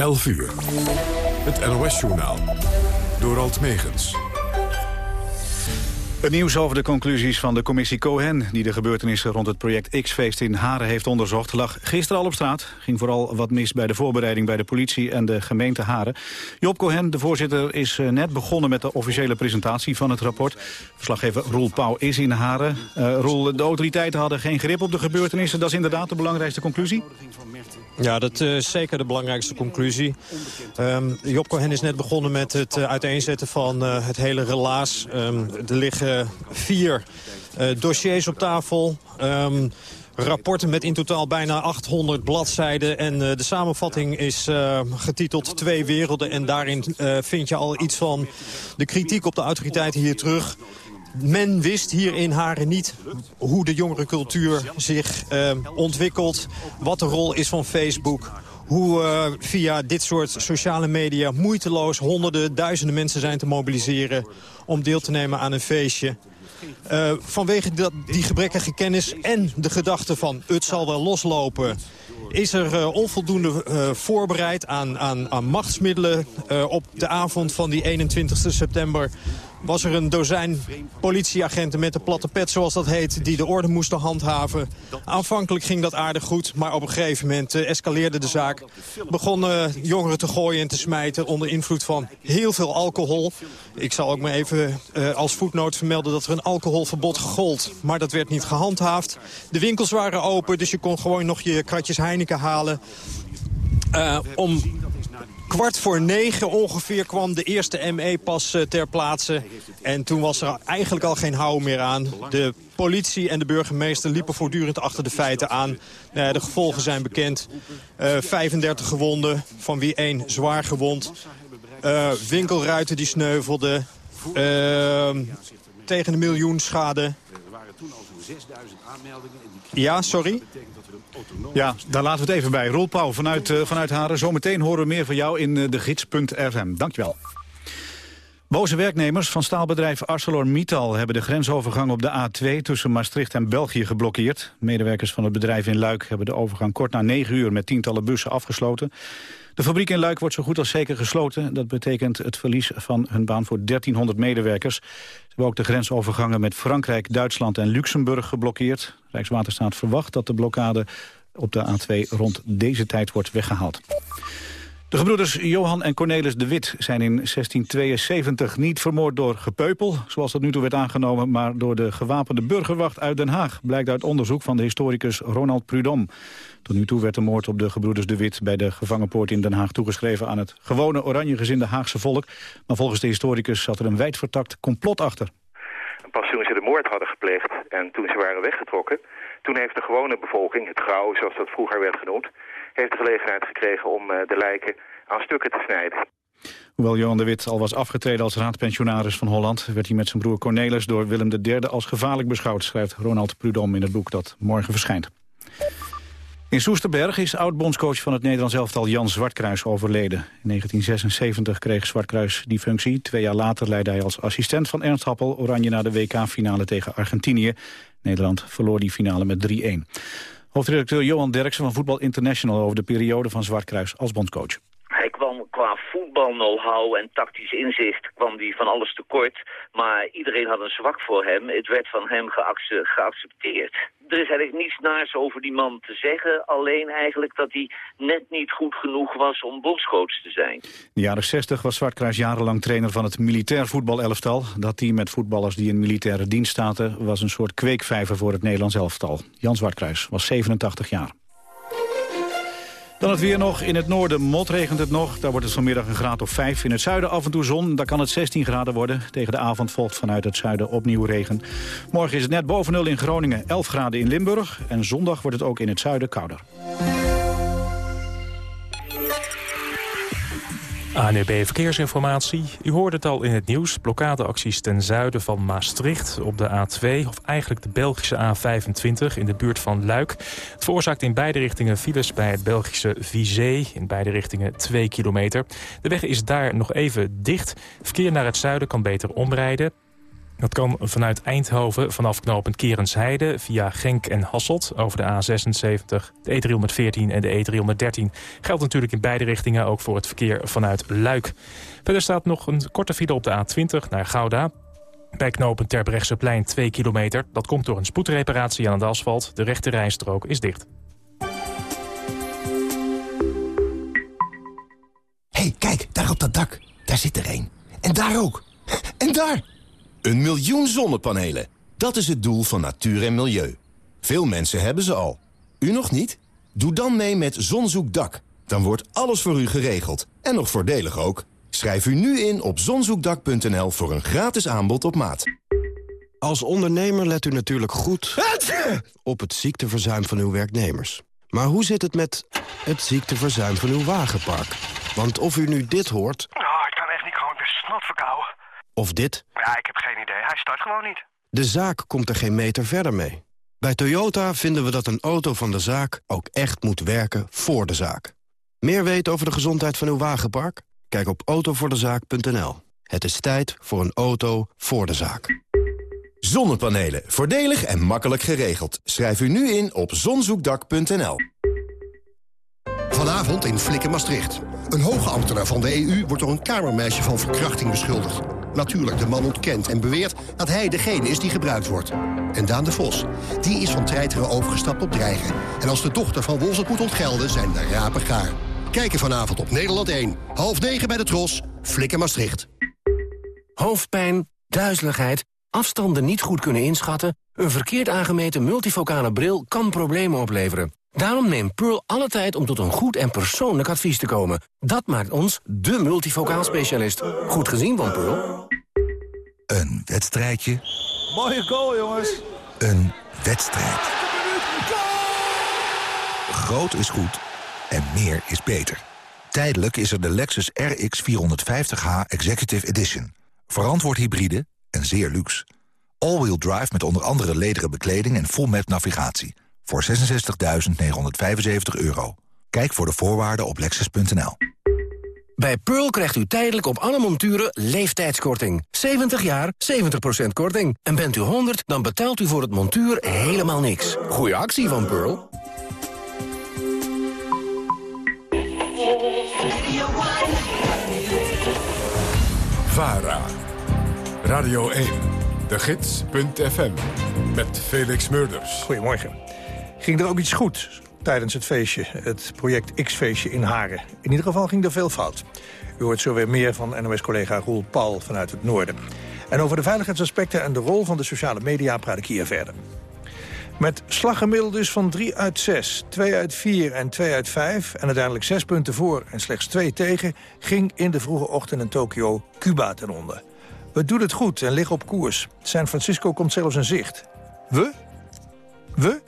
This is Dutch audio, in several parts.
11 uur. Het NOS-journaal. Door Alt Megens. Het nieuws over de conclusies van de commissie Cohen... die de gebeurtenissen rond het project X-feest in Haren heeft onderzocht... lag gisteren al op straat. Ging vooral wat mis bij de voorbereiding bij de politie en de gemeente Haren. Job Cohen, de voorzitter, is eh, net begonnen met de officiële presentatie van het rapport. Verslaggever Roel Pauw is in Haren. Uh, Roel, de autoriteiten hadden geen grip op de gebeurtenissen. Dat is inderdaad de belangrijkste conclusie? Ja, dat eh, is zeker de belangrijkste conclusie. Um, Job Cohen is net begonnen met het uh, uiteenzetten van uh, het hele relaas. Um, er liggen vier dossiers op tafel. Um, rapporten met in totaal bijna 800 bladzijden. En de samenvatting is getiteld Twee Werelden. En daarin vind je al iets van de kritiek op de autoriteiten hier terug men wist hier in Haren niet hoe de jongerencultuur zich uh, ontwikkelt. Wat de rol is van Facebook. Hoe uh, via dit soort sociale media moeiteloos honderden, duizenden mensen zijn te mobiliseren... om deel te nemen aan een feestje. Uh, vanwege dat, die gebrekkige kennis en de gedachte van het zal wel loslopen... is er onvoldoende voorbereid aan, aan, aan machtsmiddelen op de avond van die 21 september was er een dozijn politieagenten met de platte pet, zoals dat heet... die de orde moesten handhaven. Aanvankelijk ging dat aardig goed, maar op een gegeven moment uh, escaleerde de zaak. Begonnen jongeren te gooien en te smijten onder invloed van heel veel alcohol. Ik zal ook maar even uh, als voetnoot vermelden dat er een alcoholverbod gold. Maar dat werd niet gehandhaafd. De winkels waren open, dus je kon gewoon nog je kratjes Heineken halen. Uh, om kwart voor negen ongeveer kwam de eerste ME pas uh, ter plaatse. En toen was er eigenlijk al geen hou meer aan. De politie en de burgemeester liepen voortdurend achter de feiten aan. Uh, de gevolgen zijn bekend. Uh, 35 gewonden, van wie één zwaar gewond. winkelruiten die sneuvelden. tegen een miljoen schade. Er waren toen al zo'n 6000 aanmeldingen. Ja, sorry? Ja, daar laten we het even bij. Roel vanuit, uh, vanuit Haren. Zometeen horen we meer van jou in uh, de gids.fm. Dankjewel. Boze werknemers van staalbedrijf ArcelorMittal hebben de grensovergang op de A2 tussen Maastricht en België geblokkeerd. Medewerkers van het bedrijf in Luik hebben de overgang kort na 9 uur met tientallen bussen afgesloten. De fabriek in Luik wordt zo goed als zeker gesloten. Dat betekent het verlies van hun baan voor 1300 medewerkers. Ze hebben ook de grensovergangen met Frankrijk, Duitsland en Luxemburg geblokkeerd. Rijkswaterstaat verwacht dat de blokkade op de A2 rond deze tijd wordt weggehaald. De gebroeders Johan en Cornelis de Wit zijn in 1672 niet vermoord door gepeupel, zoals dat nu toe werd aangenomen, maar door de gewapende burgerwacht uit Den Haag, blijkt uit onderzoek van de historicus Ronald Prudhomme. Tot nu toe werd de moord op de gebroeders de Wit bij de gevangenpoort in Den Haag toegeschreven aan het gewone oranjegezinde Haagse volk. Maar volgens de historicus zat er een wijdvertakt complot achter. Pas toen ze de moord hadden gepleegd en toen ze waren weggetrokken, toen heeft de gewone bevolking, het grauw zoals dat vroeger werd genoemd, heeft de gelegenheid gekregen om eh, de lijken aan stukken te snijden. Hoewel Johan de Wit al was afgetreden als raadpensionaris van Holland... werd hij met zijn broer Cornelis door Willem III als gevaarlijk beschouwd... schrijft Ronald Prudhomme in het boek dat morgen verschijnt. In Soesterberg is oud-bondscoach van het Nederlands elftal Jan Zwartkruis overleden. In 1976 kreeg Zwartkruis die functie. Twee jaar later leidde hij als assistent van Ernst Happel... Oranje naar de WK-finale tegen Argentinië. Nederland verloor die finale met 3-1. Hoofdredacteur Johan Derksen van Voetbal International... over de periode van Zwartkruis als bondscoach. Hij voetbal-know-how en tactisch inzicht kwam die van alles tekort. Maar iedereen had een zwak voor hem. Het werd van hem geaccepteerd er is eigenlijk niets naars over die man te zeggen. Alleen eigenlijk dat hij net niet goed genoeg was om bondscoach te zijn. In de jaren 60 was Zwartkruis jarenlang trainer van het militair voetbalelftal. Dat team met voetballers die in militaire dienst staten... was een soort kweekvijver voor het Nederlands elftal. Jan Zwartkruis was 87 jaar. Dan het weer nog. In het noorden motregent het nog. Daar wordt het vanmiddag een graad of 5. In het zuiden af en toe zon. Daar kan het 16 graden worden. Tegen de avond volgt vanuit het zuiden opnieuw regen. Morgen is het net boven nul in Groningen. 11 graden in Limburg. En zondag wordt het ook in het zuiden kouder. ANUB Verkeersinformatie. U hoorde het al in het nieuws. Blokkadeacties ten zuiden van Maastricht op de A2... of eigenlijk de Belgische A25 in de buurt van Luik. Het veroorzaakt in beide richtingen files bij het Belgische Vizé. In beide richtingen 2 kilometer. De weg is daar nog even dicht. Verkeer naar het zuiden kan beter omrijden. Dat kan vanuit Eindhoven vanaf knooppunt Kerensheide via Genk en Hasselt over de A76, de E314 en de E313. Geldt natuurlijk in beide richtingen ook voor het verkeer vanuit Luik. Verder staat nog een korte file op de A20 naar Gouda. Bij knooppunt Terbrechtseplein 2 kilometer. Dat komt door een spoedreparatie aan het asfalt. De rechte rijstrook is dicht. hey, kijk, daar op dat dak. Daar zit er een. En daar ook. En daar! Een miljoen zonnepanelen. Dat is het doel van natuur en milieu. Veel mensen hebben ze al. U nog niet? Doe dan mee met Zonzoekdak. Dan wordt alles voor u geregeld. En nog voordelig ook. Schrijf u nu in op zonzoekdak.nl voor een gratis aanbod op maat. Als ondernemer let u natuurlijk goed op het ziekteverzuim van uw werknemers. Maar hoe zit het met het ziekteverzuim van uw wagenpark? Want of u nu dit hoort... Oh, ik kan echt niet gewoon, ik ben snot verkouden. Of dit... Ja, ik heb geen idee. Hij start gewoon niet. De zaak komt er geen meter verder mee. Bij Toyota vinden we dat een auto van de zaak ook echt moet werken voor de zaak. Meer weten over de gezondheid van uw wagenpark? Kijk op autovoordezaak.nl. Het is tijd voor een auto voor de zaak. Zonnepanelen. Voordelig en makkelijk geregeld. Schrijf u nu in op zonzoekdak.nl. Vanavond in Flikken Maastricht. Een hoge ambtenaar van de EU wordt door een kamermeisje van verkrachting beschuldigd. Natuurlijk, de man ontkent en beweert dat hij degene is die gebruikt wordt. En Daan de Vos, die is van treiteren overgestapt op dreigen. En als de dochter van het moet ontgelden, zijn de rapen gaar. Kijken vanavond op Nederland 1. Half negen bij de Tros. Flikken Maastricht. Hoofdpijn, duizeligheid, afstanden niet goed kunnen inschatten... een verkeerd aangemeten multifocale bril kan problemen opleveren. Daarom neemt Pearl alle tijd om tot een goed en persoonlijk advies te komen. Dat maakt ons de multifocaal specialist. Goed gezien van Pearl. Een wedstrijdje. Mooie goal, jongens. Een wedstrijd. Groot is goed en meer is beter. Tijdelijk is er de Lexus RX 450h Executive Edition. Verantwoord hybride en zeer luxe. All-wheel drive met onder andere lederen bekleding en full map navigatie. Voor 66.975 euro. Kijk voor de voorwaarden op lexus.nl. Bij Pearl krijgt u tijdelijk op alle monturen leeftijdskorting. 70 jaar, 70% korting. En bent u 100, dan betaalt u voor het montuur helemaal niks. Goeie actie van Pearl. VARA. Radio 1. De Gids.fm. Met Felix Murders. Goedemorgen. Ging er ook iets goed tijdens het feestje, het project X-feestje in Haren? In ieder geval ging er veel fout. U hoort zo weer meer van NOS-collega Roel Paul vanuit het noorden. En over de veiligheidsaspecten en de rol van de sociale media praat ik hier verder. Met slaggemiddeld dus van 3 uit 6, 2 uit 4 en 2 uit 5... en uiteindelijk 6 punten voor en slechts 2 tegen... ging in de vroege ochtend in Tokio Cuba ten onder. We doen het goed en liggen op koers. San Francisco komt zelfs in zicht. We? We?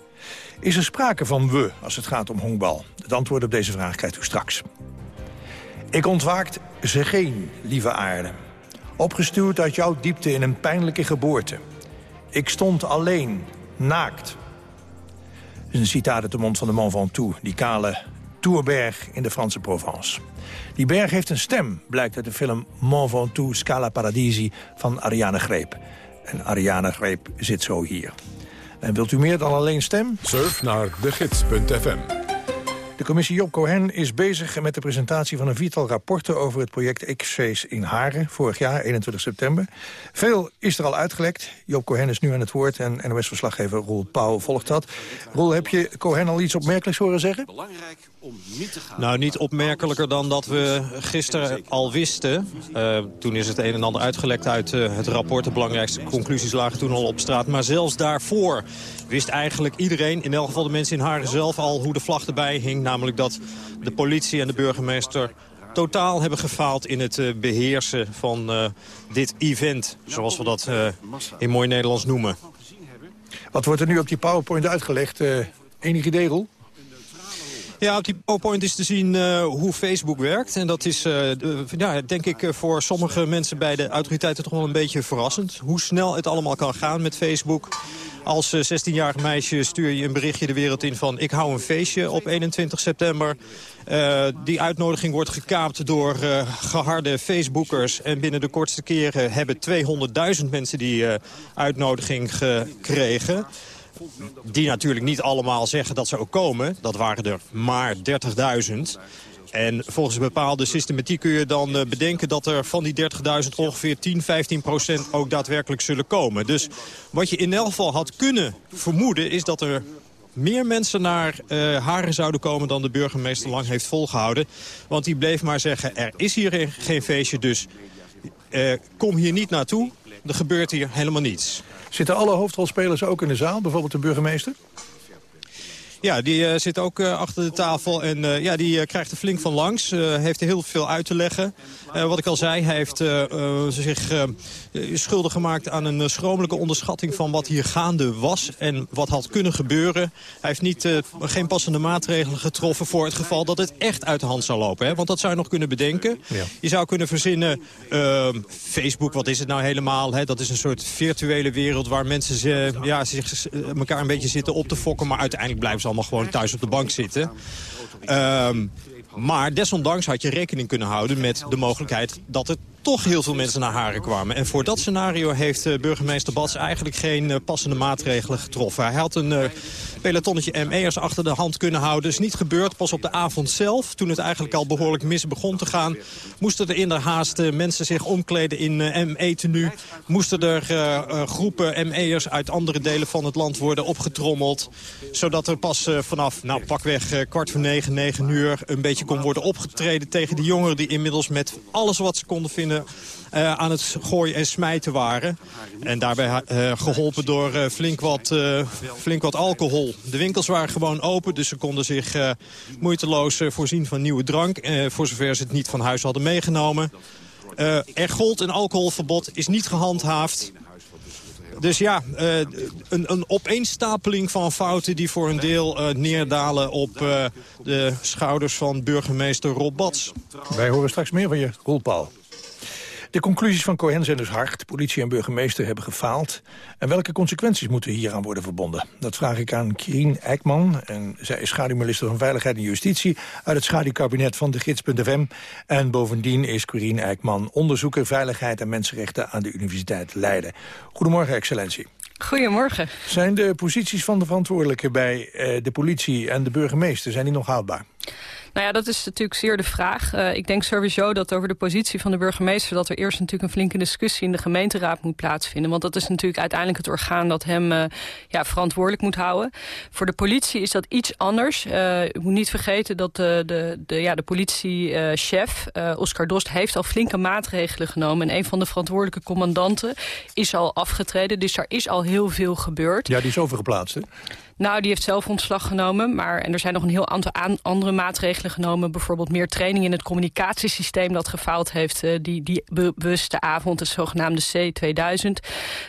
Is er sprake van we als het gaat om honkbal? Het antwoord op deze vraag krijgt u straks. Ik ontwaakt ze geen, lieve aarde. Opgestuurd uit jouw diepte in een pijnlijke geboorte. Ik stond alleen, naakt. Dat is een citaat uit de mond van de Mont Ventoux, die kale Tourberg in de Franse Provence. Die berg heeft een stem, blijkt uit de film Mont Ventoux Scala Paradisi van Ariane Greep. En Ariane Greep zit zo hier. En wilt u meer dan alleen stem? Surf naar degids.fm. De commissie Job Cohen is bezig met de presentatie van een viertal rapporten over het project X-Face in Haren, vorig jaar, 21 september. Veel is er al uitgelekt. Job Cohen is nu aan het woord en NOS-verslaggever Roel Pauw volgt dat. Roel, heb je Cohen al iets opmerkelijks horen zeggen? Belangrijk om niet te gaan... Nou, niet opmerkelijker dan dat we gisteren al wisten. Uh, toen is het een en ander uitgelekt uit uh, het rapport. De belangrijkste conclusies lagen toen al op straat. Maar zelfs daarvoor wist eigenlijk iedereen, in elk geval de mensen in Haren zelf al... hoe de vlag erbij hing, namelijk dat de politie en de burgemeester totaal hebben gefaald in het uh, beheersen van uh, dit event. Zoals we dat uh, in mooi Nederlands noemen. Wat wordt er nu op die PowerPoint uitgelegd? enig idee, Roel? Ja, op die PowerPoint is te zien uh, hoe Facebook werkt. En dat is, uh, ja, denk ik, voor sommige mensen bij de autoriteiten toch wel een beetje verrassend. Hoe snel het allemaal kan gaan met Facebook. Als 16-jarig meisje stuur je een berichtje de wereld in van... ik hou een feestje op 21 september. Die uitnodiging wordt gekaapt door geharde Facebookers. En binnen de kortste keren hebben 200.000 mensen die uitnodiging gekregen. Die natuurlijk niet allemaal zeggen dat ze ook komen. Dat waren er maar 30.000. En volgens een bepaalde systematiek kun je dan uh, bedenken... dat er van die 30.000 ongeveer 10, 15 procent ook daadwerkelijk zullen komen. Dus wat je in elk geval had kunnen vermoeden... is dat er meer mensen naar uh, Haren zouden komen dan de burgemeester lang heeft volgehouden. Want die bleef maar zeggen, er is hier geen feestje, dus uh, kom hier niet naartoe. Er gebeurt hier helemaal niets. Zitten alle hoofdrolspelers ook in de zaal, bijvoorbeeld de burgemeester? Ja, die uh, zit ook uh, achter de tafel en uh, ja, die krijgt er flink van langs. heeft heel veel uit te leggen. wat ik al zei, hij heeft zich schuldig gemaakt aan een schromelijke onderschatting van wat hier gaande was en wat had kunnen gebeuren. Hij heeft niet, geen passende maatregelen getroffen voor het geval dat het echt uit de hand zou lopen. Hè? Want dat zou je nog kunnen bedenken. Ja. Je zou kunnen verzinnen, ehm, Facebook, wat is het nou helemaal? Hè? Dat is een soort virtuele wereld waar mensen ze, ja, zich, elkaar een beetje zitten op te fokken, maar uiteindelijk blijven ze allemaal gewoon thuis op de bank zitten. Um, maar desondanks had je rekening kunnen houden met de mogelijkheid dat er toch heel veel mensen naar Haren kwamen. En voor dat scenario heeft uh, burgemeester Bats eigenlijk geen uh, passende maatregelen getroffen. Hij had een uh, pelotonnetje ME'ers achter de hand kunnen houden. Is niet gebeurd. Pas op de avond zelf, toen het eigenlijk al behoorlijk mis begon te gaan... moesten er in de haast mensen zich omkleden in ME-tenue. Moesten er groepen ME'ers uit andere delen van het land worden opgetrommeld. Zodat er pas vanaf, nou pakweg kwart voor negen, negen uur... een beetje kon worden opgetreden tegen de jongeren... die inmiddels met alles wat ze konden vinden uh, aan het gooien en smijten waren. En daarbij uh, geholpen door uh, flink, wat, flink wat alcohol. De winkels waren gewoon open, dus ze konden zich moeiteloos voorzien van nieuwe drank. voor zover ze het niet van huis hadden meegenomen. er gold een alcoholverbod, is niet gehandhaafd. Dus ja, een, een opeenstapeling van fouten die voor een deel neerdalen op de schouders van burgemeester Rob Bats. Wij horen straks meer van je, Roel Paul. De conclusies van Cohen zijn dus hard. Politie en burgemeester hebben gefaald. En welke consequenties moeten hieraan worden verbonden? Dat vraag ik aan Kirien Eijkman. En zij is schaduwminister van Veiligheid en Justitie... uit het schaduwkabinet van de Gids.fm. En bovendien is Kirien Eijkman onderzoeker Veiligheid en Mensenrechten... aan de Universiteit Leiden. Goedemorgen, excellentie. Goedemorgen. Zijn de posities van de verantwoordelijken bij uh, de politie en de burgemeester... zijn die nog houdbaar? Nou ja, dat is natuurlijk zeer de vraag. Uh, ik denk sowieso dat over de positie van de burgemeester... dat er eerst natuurlijk een flinke discussie in de gemeenteraad moet plaatsvinden. Want dat is natuurlijk uiteindelijk het orgaan dat hem uh, ja, verantwoordelijk moet houden. Voor de politie is dat iets anders. Uh, ik moet niet vergeten dat de, de, de, ja, de politiechef, Oscar Dost... heeft al flinke maatregelen genomen. En een van de verantwoordelijke commandanten is al afgetreden. Dus er is al heel veel gebeurd. Ja, die is overgeplaatst, hè? Nou, die heeft zelf ontslag genomen. Maar, en er zijn nog een heel aantal andere maatregelen genomen. Bijvoorbeeld meer training in het communicatiesysteem dat gefaald heeft. Uh, die, die bewuste avond, het zogenaamde C2000.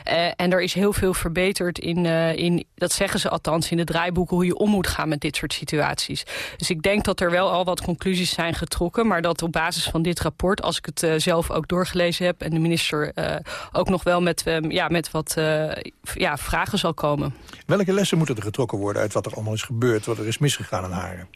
Uh, en er is heel veel verbeterd in, uh, in, dat zeggen ze althans, in de draaiboeken... hoe je om moet gaan met dit soort situaties. Dus ik denk dat er wel al wat conclusies zijn getrokken. Maar dat op basis van dit rapport, als ik het zelf ook doorgelezen heb... en de minister ook nog wel met, ja, met wat ja, vragen zal komen. Welke lessen moeten er getrokken worden uit wat er allemaal is gebeurd, wat er is misgegaan in Haren?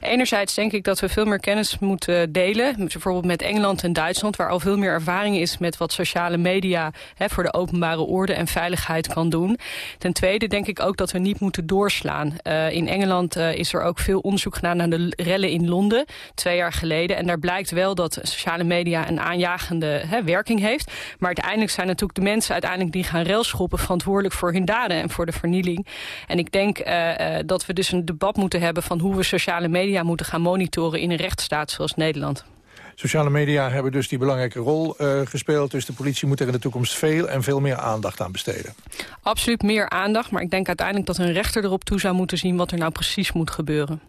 Enerzijds denk ik dat we veel meer kennis moeten delen, bijvoorbeeld met Engeland en Duitsland, waar al veel meer ervaring is met wat sociale media hè, voor de openbare orde en veiligheid kan doen. Ten tweede denk ik ook dat we niet moeten doorslaan. Uh, in Engeland uh, is er ook veel onderzoek gedaan naar de rellen in Londen, twee jaar geleden. En daar blijkt wel dat sociale media een aanjagende hè, werking heeft. Maar uiteindelijk zijn natuurlijk de mensen uiteindelijk die gaan railschoppen verantwoordelijk voor hun daden en voor de vernieling. En ik denk denk uh, dat we dus een debat moeten hebben... van hoe we sociale media moeten gaan monitoren in een rechtsstaat zoals Nederland. Sociale media hebben dus die belangrijke rol uh, gespeeld. Dus de politie moet er in de toekomst veel en veel meer aandacht aan besteden. Absoluut meer aandacht, maar ik denk uiteindelijk dat een rechter erop toe zou moeten zien... wat er nou precies moet gebeuren.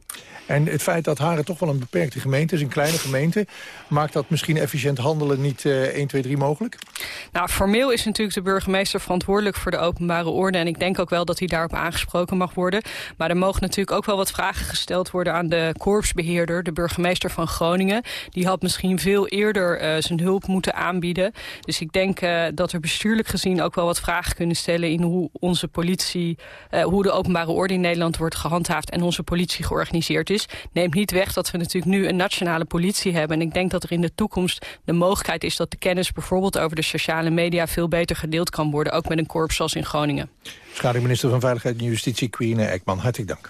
En het feit dat Haren toch wel een beperkte gemeente is, een kleine gemeente... maakt dat misschien efficiënt handelen niet uh, 1, 2, 3 mogelijk? Nou, formeel is natuurlijk de burgemeester verantwoordelijk voor de openbare orde... en ik denk ook wel dat hij daarop aangesproken mag worden. Maar er mogen natuurlijk ook wel wat vragen gesteld worden aan de korpsbeheerder... de burgemeester van Groningen. Die had misschien veel eerder uh, zijn hulp moeten aanbieden. Dus ik denk uh, dat er bestuurlijk gezien ook wel wat vragen kunnen stellen... in hoe onze politie, uh, hoe de openbare orde in Nederland wordt gehandhaafd... en onze politie georganiseerd is. Neemt niet weg dat we natuurlijk nu een nationale politie hebben. En ik denk dat er in de toekomst de mogelijkheid is... dat de kennis bijvoorbeeld over de sociale media veel beter gedeeld kan worden. Ook met een korps zoals in Groningen. Schaduwminister van Veiligheid en Justitie, Queen Ekman. Hartelijk dank.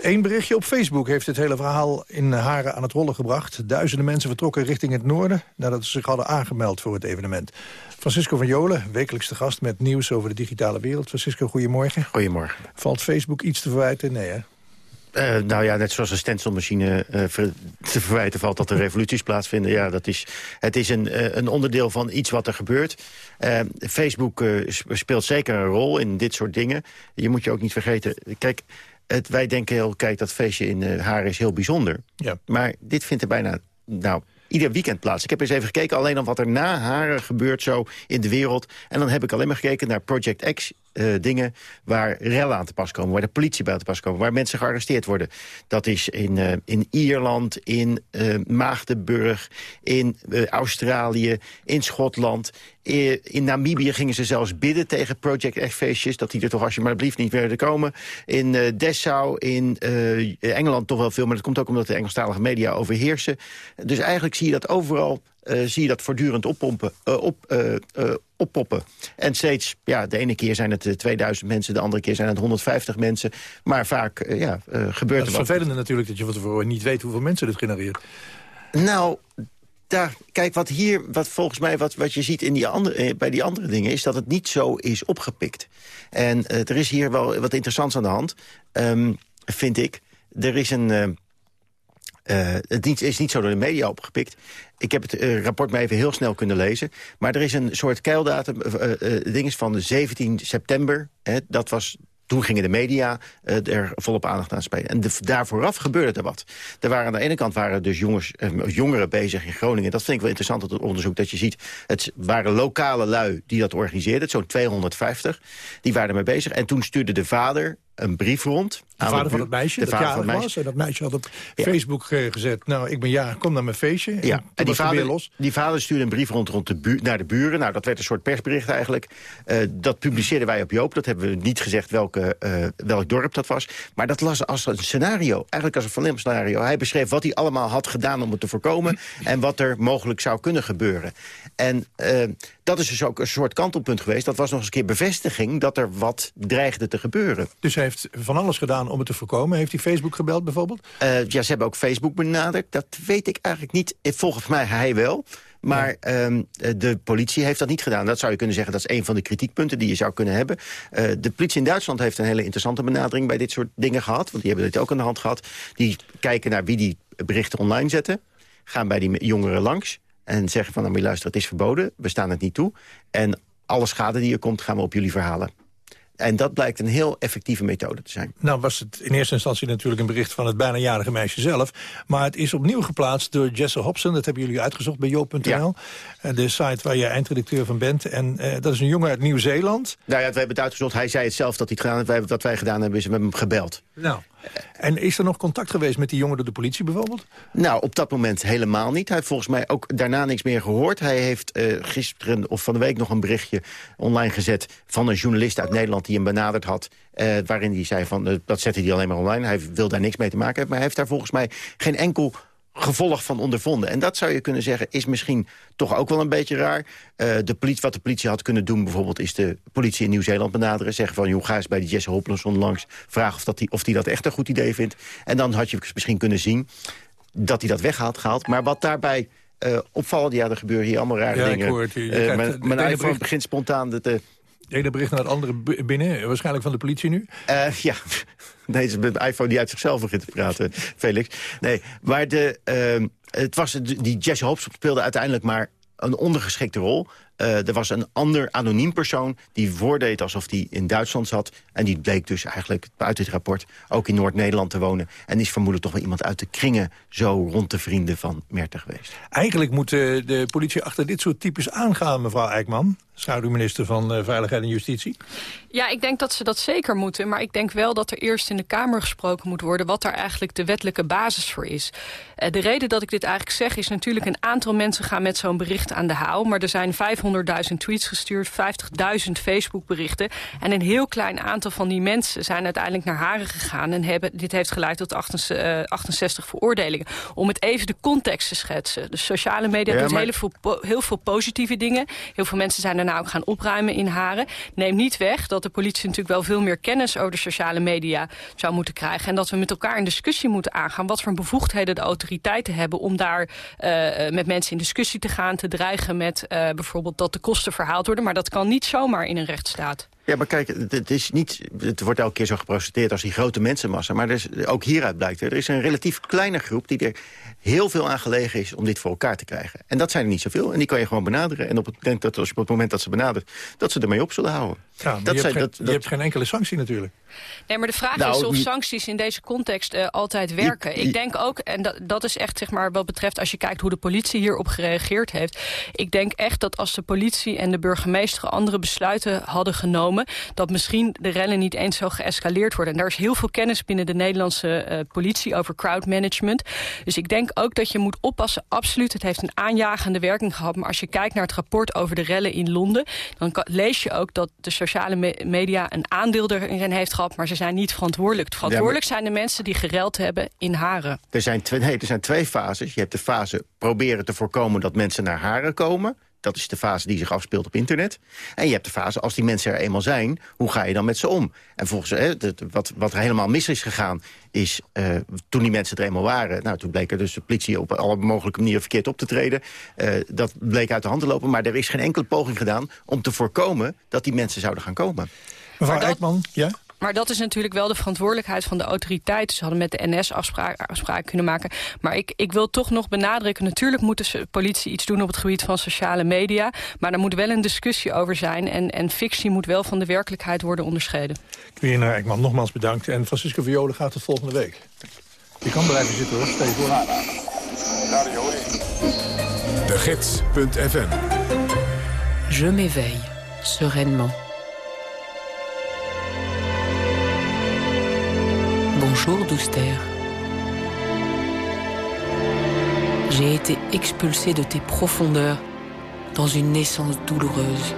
Eén berichtje op Facebook heeft het hele verhaal in Haren aan het rollen gebracht. Duizenden mensen vertrokken richting het noorden... nadat ze zich hadden aangemeld voor het evenement. Francisco van Jolen, wekelijkse gast met nieuws over de digitale wereld. Francisco, goedemorgen. Goedemorgen. Valt Facebook iets te verwijten? Nee, hè? Uh, nou ja, net zoals een stencilmachine uh, ver, te verwijten valt dat er revoluties plaatsvinden. Ja, dat is, het is een, uh, een onderdeel van iets wat er gebeurt. Facebook speelt zeker een rol in dit soort dingen. Je moet je ook niet vergeten. Kijk, het, wij denken heel, kijk, dat feestje in uh, Haren is heel bijzonder. Ja. Maar dit vindt er bijna, nou, ieder weekend plaats. Ik heb eens even gekeken alleen op wat er na Haren gebeurt zo in de wereld. En dan heb ik alleen maar gekeken naar Project X uh, dingen waar rellen aan te pas komen, waar de politie bij te pas komen, waar mensen gearresteerd worden. Dat is in, uh, in Ierland, in uh, Maagdenburg, in Australië, in Schotland. In Namibië gingen ze zelfs bidden tegen Project X-feestjes... dat die er toch alsjeblieft niet werden komen. In Dessau, in Engeland toch wel veel... maar dat komt ook omdat de Engelstalige media overheersen. Dus eigenlijk zie je dat overal uh, zie je dat voortdurend oppompen, uh, op, uh, oppoppen. En steeds, ja, de ene keer zijn het 2000 mensen... de andere keer zijn het 150 mensen. Maar vaak ja, gebeurt er wat. Het is vervelend natuurlijk dat je van tevoren niet weet... hoeveel mensen dit genereert. Nou, daar, kijk, wat hier, wat volgens mij, wat, wat je ziet in die andere, bij die andere dingen... is dat het niet zo is opgepikt. En er is hier wel wat interessants aan de hand, um, vind ik. Er is een... Uh, het is niet zo door de media opgepikt. Ik heb het uh, rapport maar even heel snel kunnen lezen. Maar er is een soort keildatum, uh, ding is van 17 september. Hè, dat was toen gingen de media er volop aandacht aan spelen. En de, daar vooraf gebeurde er wat. Er waren aan de ene kant waren dus jongens, jongeren bezig in Groningen. Dat vind ik wel interessant, het onderzoek dat je ziet. Het waren lokale lui die dat organiseerden, zo'n 250. Die waren ermee bezig. En toen stuurde de vader een brief rond. De vader van het meisje, de dat jarig was. En dat meisje had op ja. Facebook gezet... nou, ik ben ja, kom naar mijn feestje. Ja. En, en die, vader, los. die vader stuurde een brief rond, rond de buur, naar de buren. Nou, dat werd een soort persbericht eigenlijk. Uh, dat publiceerden wij op Joop. Dat hebben we niet gezegd welke, uh, welk dorp dat was. Maar dat las als een scenario. Eigenlijk als een filmscenario. Hij beschreef wat hij allemaal had gedaan om het te voorkomen... en wat er mogelijk zou kunnen gebeuren. En dat is dus ook een soort kantelpunt geweest. Dat was nog eens een keer bevestiging dat er wat dreigde te gebeuren. Dus heeft van alles gedaan om het te voorkomen. Heeft hij Facebook gebeld bijvoorbeeld? Uh, ja, ze hebben ook Facebook benaderd. Dat weet ik eigenlijk niet. Volgens mij hij wel. Maar ja. um, de politie heeft dat niet gedaan. Dat zou je kunnen zeggen, dat is een van de kritiekpunten die je zou kunnen hebben. Uh, de politie in Duitsland heeft een hele interessante benadering bij dit soort dingen gehad. Want die hebben dit ook aan de hand gehad. Die kijken naar wie die berichten online zetten. Gaan bij die jongeren langs. En zeggen van, nou, luister, het is verboden. We staan het niet toe. En alle schade die er komt, gaan we op jullie verhalen. En dat blijkt een heel effectieve methode te zijn. Nou was het in eerste instantie natuurlijk een bericht van het bijna jarige meisje zelf. Maar het is opnieuw geplaatst door Jesse Hobson. Dat hebben jullie uitgezocht bij joop.nl. Ja. Eh, de site waar jij eindredacteur van bent. En uh, dat is een jongen uit Nieuw-Zeeland. Nou ja, we hebben het uitgezocht. Hij zei het zelf dat hij het gedaan heeft. Wij, wat wij gedaan hebben is met hem gebeld. Nou. En is er nog contact geweest met die jongen door de politie bijvoorbeeld? Nou, op dat moment helemaal niet. Hij heeft volgens mij ook daarna niks meer gehoord. Hij heeft uh, gisteren of van de week nog een berichtje online gezet... van een journalist uit Nederland die hem benaderd had... Uh, waarin hij zei van, uh, dat zette hij alleen maar online. Hij wil daar niks mee te maken hebben. Maar hij heeft daar volgens mij geen enkel gevolg van ondervonden. En dat zou je kunnen zeggen is misschien toch ook wel een beetje raar. Uh, de politie, wat de politie had kunnen doen bijvoorbeeld... is de politie in Nieuw-Zeeland benaderen. Zeggen van, joh, ga eens bij die Jesse Hoplinson langs. Vraag of, dat die, of die dat echt een goed idee vindt. En dan had je misschien kunnen zien dat hij dat weghaalt gehaald. Maar wat daarbij uh, opvallend... ja, er gebeuren hier allemaal rare ja, dingen. Ik hoor het, uh, mijn, mijn iPhone begint spontaan de, De ene bericht naar het andere binnen, waarschijnlijk van de politie nu? Uh, ja, het is een iPhone die uit zichzelf begint te praten, Felix. Nee, maar de, uh, het was, die Jesse Hobbs speelde uiteindelijk maar een ondergeschikte rol. Uh, er was een ander anoniem persoon die voordeed alsof hij in Duitsland zat. En die bleek dus eigenlijk buiten het rapport ook in Noord-Nederland te wonen. En is vermoedelijk toch wel iemand uit de kringen zo rond de vrienden van Merten geweest. Eigenlijk moet de politie achter dit soort types aangaan, mevrouw Eijkman schaduwminister van uh, Veiligheid en Justitie? Ja, ik denk dat ze dat zeker moeten. Maar ik denk wel dat er eerst in de Kamer gesproken moet worden... wat daar eigenlijk de wettelijke basis voor is. Uh, de reden dat ik dit eigenlijk zeg is natuurlijk... een aantal mensen gaan met zo'n bericht aan de haal. Maar er zijn 500.000 tweets gestuurd, 50.000 Facebook-berichten. En een heel klein aantal van die mensen zijn uiteindelijk naar Haren gegaan... en hebben, dit heeft geleid tot 68, 68 veroordelingen. Om het even de context te schetsen. De sociale media ja, doet heel, veel, heel veel positieve dingen. Heel veel mensen zijn daarna ook gaan opruimen in Haren. Neemt niet weg dat de politie natuurlijk wel veel meer kennis over de sociale media zou moeten krijgen. En dat we met elkaar in discussie moeten aangaan wat voor bevoegdheden de autoriteiten hebben om daar uh, met mensen in discussie te gaan, te dreigen met uh, bijvoorbeeld dat de kosten verhaald worden. Maar dat kan niet zomaar in een rechtsstaat. Ja, maar kijk, het, is niet, het wordt elke keer zo gepresenteerd als die grote mensenmassa. Maar er ook hieruit blijkt, er is een relatief kleine groep... die er heel veel aan gelegen is om dit voor elkaar te krijgen. En dat zijn er niet zoveel. En die kan je gewoon benaderen. En op het, denk dat op het moment dat ze benadert... dat ze ermee op zullen houden. Ja, dat je, zijn, hebt dat, je hebt geen enkele sanctie natuurlijk. Nee, maar de vraag nou, is of sancties in deze context uh, altijd werken. ik denk ook, en dat, dat is echt zeg maar wat betreft... als je kijkt hoe de politie hierop gereageerd heeft... ik denk echt dat als de politie en de burgemeester andere besluiten hadden genomen... dat misschien de rellen niet eens zo geëscaleerd worden. En daar is heel veel kennis binnen de Nederlandse uh, politie over crowdmanagement. Dus ik denk ook dat je moet oppassen, absoluut. Het heeft een aanjagende werking gehad. Maar als je kijkt naar het rapport over de rellen in Londen... dan lees je ook dat de sociale me media een aandeel erin heeft gehad... maar ze zijn niet verantwoordelijk. Verantwoordelijk zijn de mensen die gereld hebben in Haren. Er zijn, twee, nee, er zijn twee fases. Je hebt de fase proberen te voorkomen dat mensen naar Haren komen... Dat is de fase die zich afspeelt op internet. En je hebt de fase, als die mensen er eenmaal zijn... hoe ga je dan met ze om? En volgens hè, wat, wat er helemaal mis is gegaan... is uh, toen die mensen er eenmaal waren... nou, toen bleek er dus de politie op alle mogelijke manieren verkeerd op te treden. Uh, dat bleek uit de hand te lopen. Maar er is geen enkele poging gedaan om te voorkomen... dat die mensen zouden gaan komen. Mevrouw Eijkman, ja? Maar dat is natuurlijk wel de verantwoordelijkheid van de autoriteiten. Ze hadden met de NS afspraken afspraak kunnen maken. Maar ik, ik wil toch nog benadrukken... natuurlijk moet de politie iets doen op het gebied van sociale media. Maar er moet wel een discussie over zijn. En, en fictie moet wel van de werkelijkheid worden onderscheiden. Quirina Eikman, nogmaals bedankt. En Francisco Viola gaat tot volgende week. Je kan blijven zitten hoor, voor. De Gids.fm Je m'éveille, sereinement. Bonjour, Douster. J'ai été expulsé de tes profondeurs dans une naissance douloureuse.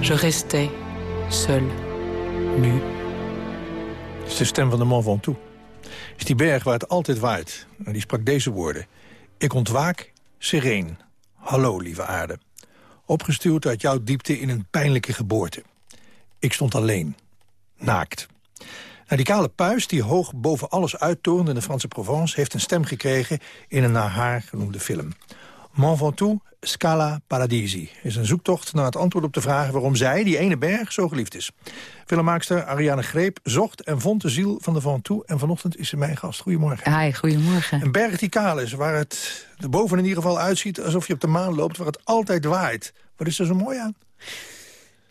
Je restais seul, nu. Het is de stem van de Mont Ventoux. is die berg waar het altijd waait. En die sprak deze woorden. Ik ontwaak, sereen. Hallo, lieve aarde. Opgestuurd uit jouw diepte in een pijnlijke geboorte. Ik stond alleen, naakt. Die kale puis, die hoog boven alles uittoont in de Franse Provence... heeft een stem gekregen in een naar haar genoemde film. Mont Ventoux, Scala Paradisi is een zoektocht naar het antwoord op de vraag... waarom zij, die ene berg, zo geliefd is. Filmmaakster Ariane Greep zocht en vond de ziel van de Ventoux... en vanochtend is ze mijn gast. Goedemorgen. Hi, goedemorgen. Een berg die kaal is, waar het boven in ieder geval uitziet... alsof je op de maan loopt, waar het altijd waait. Wat is er zo mooi aan?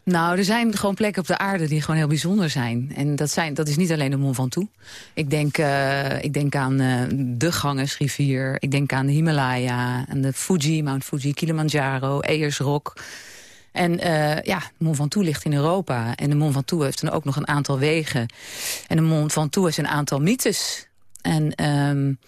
Nou, er zijn gewoon plekken op de aarde die gewoon heel bijzonder zijn. En dat, zijn, dat is niet alleen de Mont Ventoux. Ik denk, uh, ik denk aan uh, de Gangesrivier. Ik denk aan de Himalaya. Aan de Fuji, Mount Fuji, Kilimanjaro, Eyersrock. En uh, ja, de Mont Ventoux ligt in Europa. En de Mont Ventoux heeft dan ook nog een aantal wegen. En de Mont Ventoux heeft een aantal mythes. En... Um,